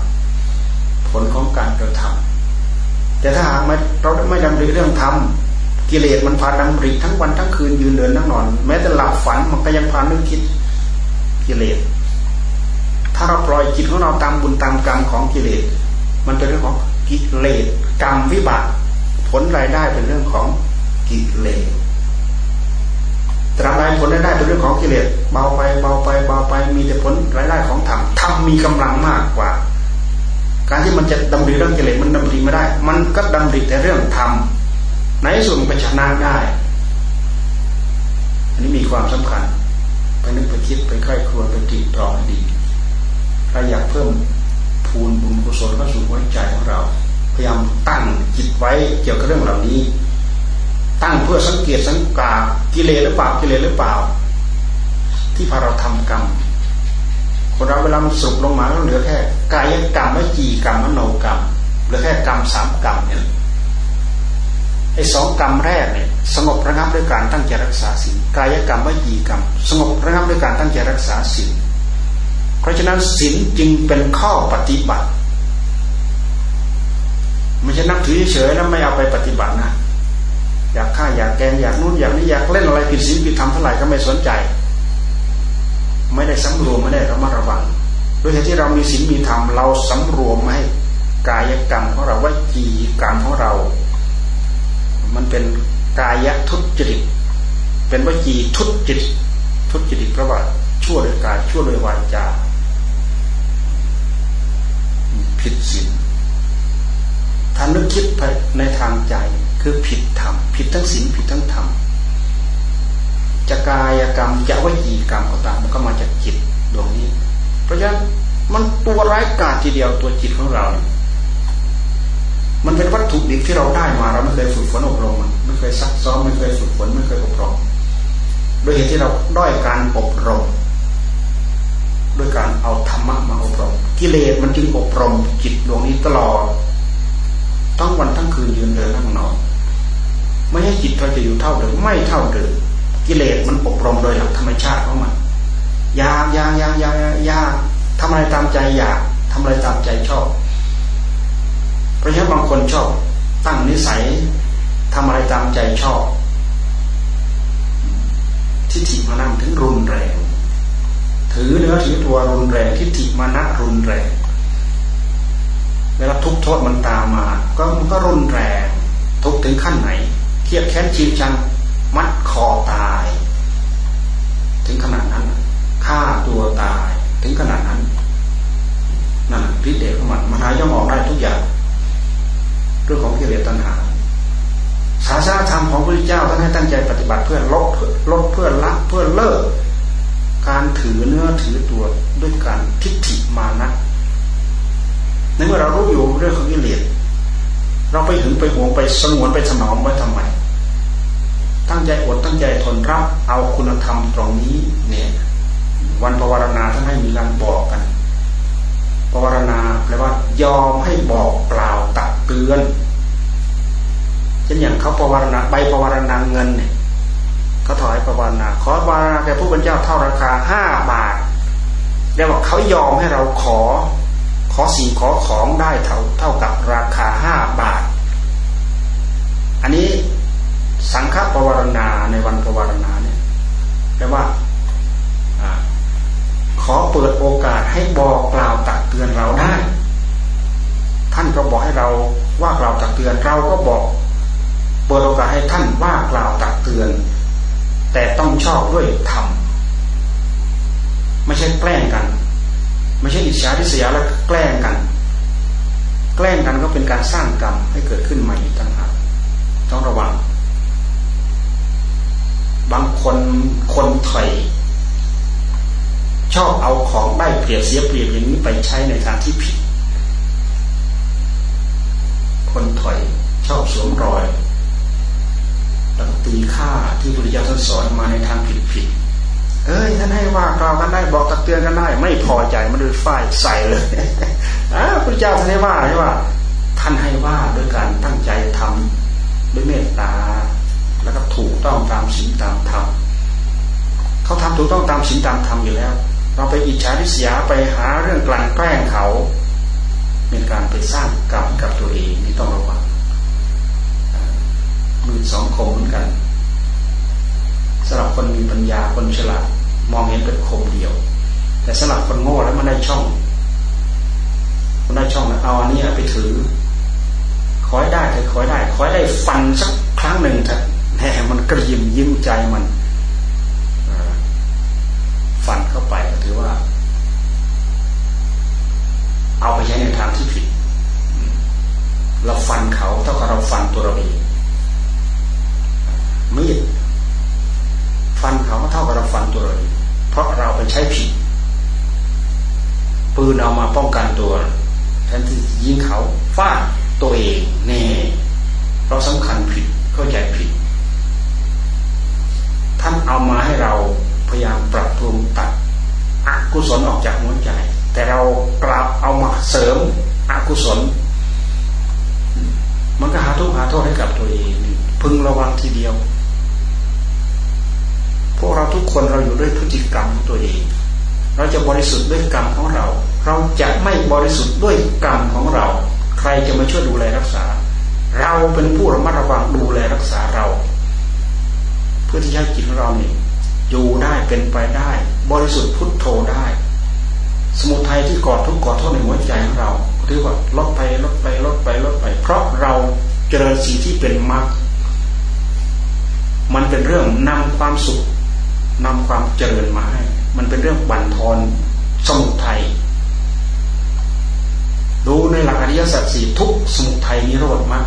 ผลของการกระทำแต่ถ้าหากเราไม่ดำริเรื่องทำกิเลสมันพาดำริทั้งวันทั้งคืนยืนเดินนั่งนอน แม้แต่หลับฝันมันก็ยังพานึกคิดกิเลสถ้าเราปล่อยจิตของเราตามบุญตามกรรมของกิเลสมันเป็นเรื่องของกิเลสกรรมวิบากผลรายได้เป็นเรื่องของกิเลส ตราบใดผลรายได้เป็นเรื่องของกิเลสเบาไปเบาไปเบาไปมีแต่ผลรายได้ของธรรมธรรมมีกำลังมากกว่า การที่มันจะดำริเรื่องกิเลสมันดำริไม่ได้ มันก็ดำริแต่เรื่องธรรมในส่วนไปชนะได้ อันนี้มีความสำคัญไปนึกไปคิดไปใคร่ครวญไปตรีตรองดีถ้าอยากเพิ่มพูนบุญกุศลเข้าสู่หัวใจของเรา พยายามตั้งจิตไว้เกี่ยวกับเรื่องเหล่านี้ เพื่อสังเกตสังกากิเลสหรือเปล่ากิเลสหรือเปล่า ที่พาเราทำกรรมคนเราเวลามันสุกลงมาก็เหลือแค่กายกรรมวิจีกรรมมโนกรรมเหลือแค่กรรมสามกรรมเนี่ยไอ้สองกรรมแรกเนี่ยสงบระงับด้วยการตั้งใจรักษาศีลกายกรรมวิจีกรรม สงบระงับด้วยการตั้งใจรักษาศีลเพราะฉะนั้นศีลจึงเป็นข้อปฏิบัติไม่ใช่นับถือเฉยแล้วไม่เอาไปปฏิบัตินะ อยากฆ่าอยากแกงอยากนู่นอยากนี้อยากเล่นอะไรผิดศีลผิดธรรมเท่าไหร่ก็ไม่สนใจ ไม่ได้สำรวมไม่ได้ระมัดระวังด้วยเหตุที่เรามีศีลมีธรรมเราสำรวมให้กายกรรมของเราวิจีกรรมของเรา มันเป็นกายทุจริตเป็นวจีทุจริตทุจริตเพระว่าชั่วโดยกายชั่วโดยวาจาผิดศีลถ้านึกคิดไปในทางใจ คือผิดธรรมผิดทั้งศีลผิดทั้งธรรมจะกายกรรมจะวิจีกรรมก็ตามมันก็มาจากจิตดวงนี้ เพราะฉะนั้นมันตัวร้ายกาจทีเดียวตัวจิตของเรา มันเป็นวัตถุดิบที่เราได้มาเราไม่เคยฝึกฝนอบรมมันไม่เคยซักซ้อมไม่เคยฝึกฝนไม่เคยอบรมโดยเหตุที่เราด้อยการอบรมด้วยการเอาธรรมะมาอบรม กิเลสมันจึงอบรมจิตดวงนี้ตลอดทั้งวันทั้งคืนยืนเดินนั่งนอน ไม่ให้จิตเราจะอยู่เท่าเดิมไม่เท่าเดิมกิเลสมันอบรมโดยหลักธรรมชาติของมันอยากอยากอยากอยากอยากทำอะไรตามใจอยากทำอะไรตามใจชอบ เพราะฉะนั้นบางคนชอบตั้งนิสัยทำอะไรตามใจชอบทิฏฐิมานั่งถึงรุนแรง ถือเนื้อถือตัวรุนแรงทิฏฐิมานะรุนแรงเวลาทุกโทษมันตามมา ก็มันก็รุนแรง ทุกถึงขั้นไหน เครียดแค้นชิงชังมัดคอตาย ถึงขนาดนั้นฆ่าตัวตายถึงขนาดนั้นนั่นพิเดชของมันมหาย่อมออกได้ทุกอย่างเรื่องของกิเลสตัณหาศาสนาธรรมของพระเจ้าท่านให้ตั้งใจปฏิบัติเพื่อลดลดเพื่อละเพื่อเลิก การถือเนื้อถือตัวด้วยการทิฏฐิมานะในเมื่อเรารู้อยู่เรื่องของกิเลสเราไปหึงไปหวงไปสงวนไปถนอมไว้ทำไม ตั้งใจอดตั้งใจทนรับ เอาคุณธรรมตรงนี้เนี่ยวันปวารณาท่านให้มีการบอกกันปวารณาแปลว่ายอมให้บอกเปล่าตักเตือนเช่นอย่างเขาปวารณาใบปวารณาเงินเนี่ยเขาถอยปวารณาขอปวารณาแก่ผู้เป็นเจ้าเท่าราคาห้าบาทเรียกว่าเขายอมให้เราขอ ขอสิ่งขอของได้เท่าเท่ากับราคาห้าบาท อันนี้ สังฆปวารณาในวันปวารณาเนี่ยแปลว่าขอเปิดโอกาสให้บอกกล่าวตักเตือนเราได้ ท่านก็บอกให้เราว่ากล่าวตักเตือนเราก็บอก เปิดโอกาสให้ท่านว่ากล่าวตักเตือน แต่ต้องชอบด้วยธรรมไม่ใช่แกล้งกัน ไม่ใช่อิจฉาทิษยาแล้วแกล้งกัน แกล้งกันก็เป็นการสร้างกรรมให้เกิดขึ้นใหม่ต่างหากต้องระวัง บางคนคนถอย ชอบเอาของได้เปรียบเสียเปรียบอย่างนี้ไปใช้ในทางที่ผิด คนถอยชอบสวมรอยแล้วตีค่าที่พุทธเจ้าท่านสอนมาในทางผิดผิดเอ้ยท่านให้ว่ากล่าวกันได้บอกตักเตือนกันได้ ไม่พอใจมันดูฝ่ายใส่เลยอ่าพระเจ้าท่านให้ว่าใช่ว่า ท่านให้ว่าด้วยการตั้งใจทำด้วยเมตตา แล้วก็ถูกต้องตามศีลตามธรรมเขาทำถูกต้องตามศีลตามธรรมอยู่แล้ว เราไปอิจฉาทิษยาไปหาเรื่องกลั่นแกล้งเขา เป็นการไปสร้างกรรมกับตัวเองนี่ต้องระวังมือสองคมเหมือนกันสำหรับคนมีปัญญาคนฉลาดมองเห็นเป็นคมเดียว แต่สำหรับคนโง่แล้วมันได้ช่อง มันได้ช่องแล้วเอาอันนี้ไปถือขอให้ได้เถอะขอให้ได้ ขอให้ได้ฟันสักครั้งหนึ่งเถอะ แหมมันกระยิมยิ้มใจมันฟันเข้าไปถือว่า เอาไปใช้ในทางที่ผิด เราฟันเขาเท่ากับเราฟันตัวเราเองมีดฟันเขาเท่ากับเราฟันตัวเราเองเพราะเราไปใช้ผิดปืนเอามาป้องกันตัวแทนที่ยิงเขาฟาดตัวเองแน่เราสำคัญผิดเข้าใจผิดานเอามาให้เราพยายามปรับปรุงตัดอกุศลออกจากหัวใจ แต่เรากลับเอามาเสริมอกุศล มันก็หาทุกหาโทษให้กับตัวเองพึงระวังทีเดียว พวกเราทุกคนเราอยู่ด้วยพฤติกรรมตัวเอง เราจะบริสุทธิ์ด้วยกรรมของเรา เราจะไม่บริสุทธิ์ด้วยกรรมของเรา ใครจะมาช่วยดูแลรักษา เราเป็นผู้ระมัดระวังดูแลรักษาเรา เพื่อที่ให้จิตของเราเนี่ยอยู่ได้เป็นไปได้ บริสุทธิ์พุทโธได้ สมุทัยที่กอดทุกข์กอดโทษในหัวใจของเราเรียกว่าลดไปลดไปลดไปลดไป เพราะเราเจริญสีที่เป็นมรรคมันเป็นเรื่องนำความสุขนำความเจริญมาให้ มันเป็นเรื่องบั่นทอนสมุทัยดูในหลักอริยสัจสี่ทุกสมุทัยนิโรธมรรค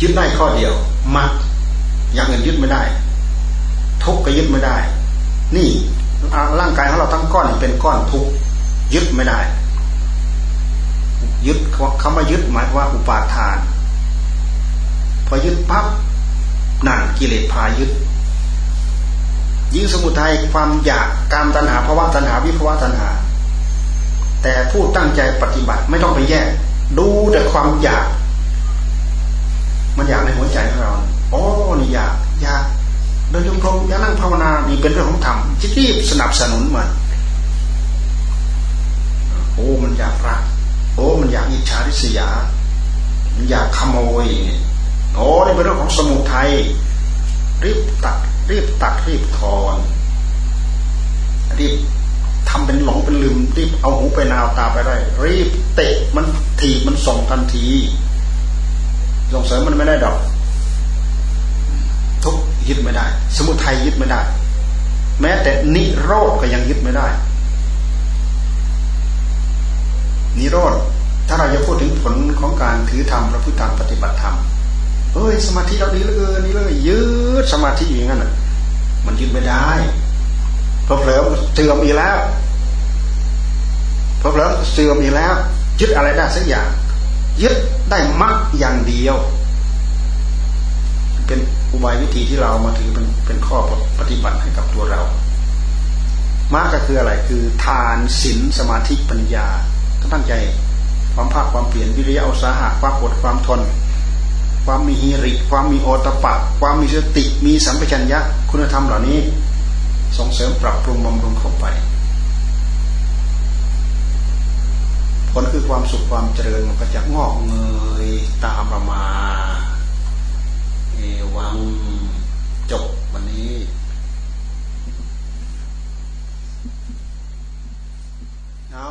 ยึดได้ข้อเดียว มรรคอย่างอื่นยึดไม่ได้ ทุกก็ยึดไม่ได้ นี่ร่างกายของเราทั้งก้อนเป็นก้อนทุกยึดไม่ได้ ยึดคำว่ายึดหมายว่าอุปาทาน พอยึดปั๊บนั่นกิเลสพายึด ยิ่งสมุทัยความอยากการตัณหาภาวะตัณหาวิภาวะตัณหา แต่ผู้ตั้งใจปฏิบัติไม่ต้องไปแยก ดูแต่ความอยาก มันอยากในหัวใจของเราโอ้นี่อยากอยากเดินจงกรมอยากนั่งภาวนานี่เป็นเรื่องของธรรมจิรีบสนับสนุนมันโอ้มันอยากรัก โอ้มันอยากอิจฉาริษยา มันอยากขโมยโอ้นี่เป็นเรื่องของสมุทัยรีบตัด รีบตัดรีบถอนรีบทำเป็นหลงเป็นลืมรีบเอาหูไปนาวตาไปได้ รีบเตะมันถีบมันส่งทันที ส่งเสริมมันไม่ได้ดอก ทุกยึดไม่ได้ สมุทัยยึดไม่ได้ แม้แต่นิโรธก็ยังยึดไม่ได้ นิโรธถ้าเราจะพูดถึงผลของการถือธรรมประพฤติธรรมปฏิบัติธรรมเอ้ยสมาธิเราดีเหลือเกินนี่เลยยืดสมาธิอย่างนั้นมันยืดไม่ได้เพราะเผลอเสื่อมอีกแล้วเพราะเผลอเสื่อมอีกแล้วยึดอะไรได้สักอย่าง ยึดได้มักอย่างเดียว เป็นอุบายวิธีที่เรามาถือเป็นเป็นข้อปฏิบัติให้กับตัวเรามากก็คืออะไรคือทานศีลสมาธิปัญญาต้องตั้งใจความภาคความเปลี่ยนวิริยะอุตสาหะความอดความทน ความมีฮิริ ความมีโอตปะ ความมีสติมีสัมปชัญญะคุณธรรมเหล่านี้ ส่งเสริมปรับปรุงบำรุงเข้าไป ผลคือความสุขความเจริญมันก็จะงอกเงยตามประมาเอวังจบวันนี้เอา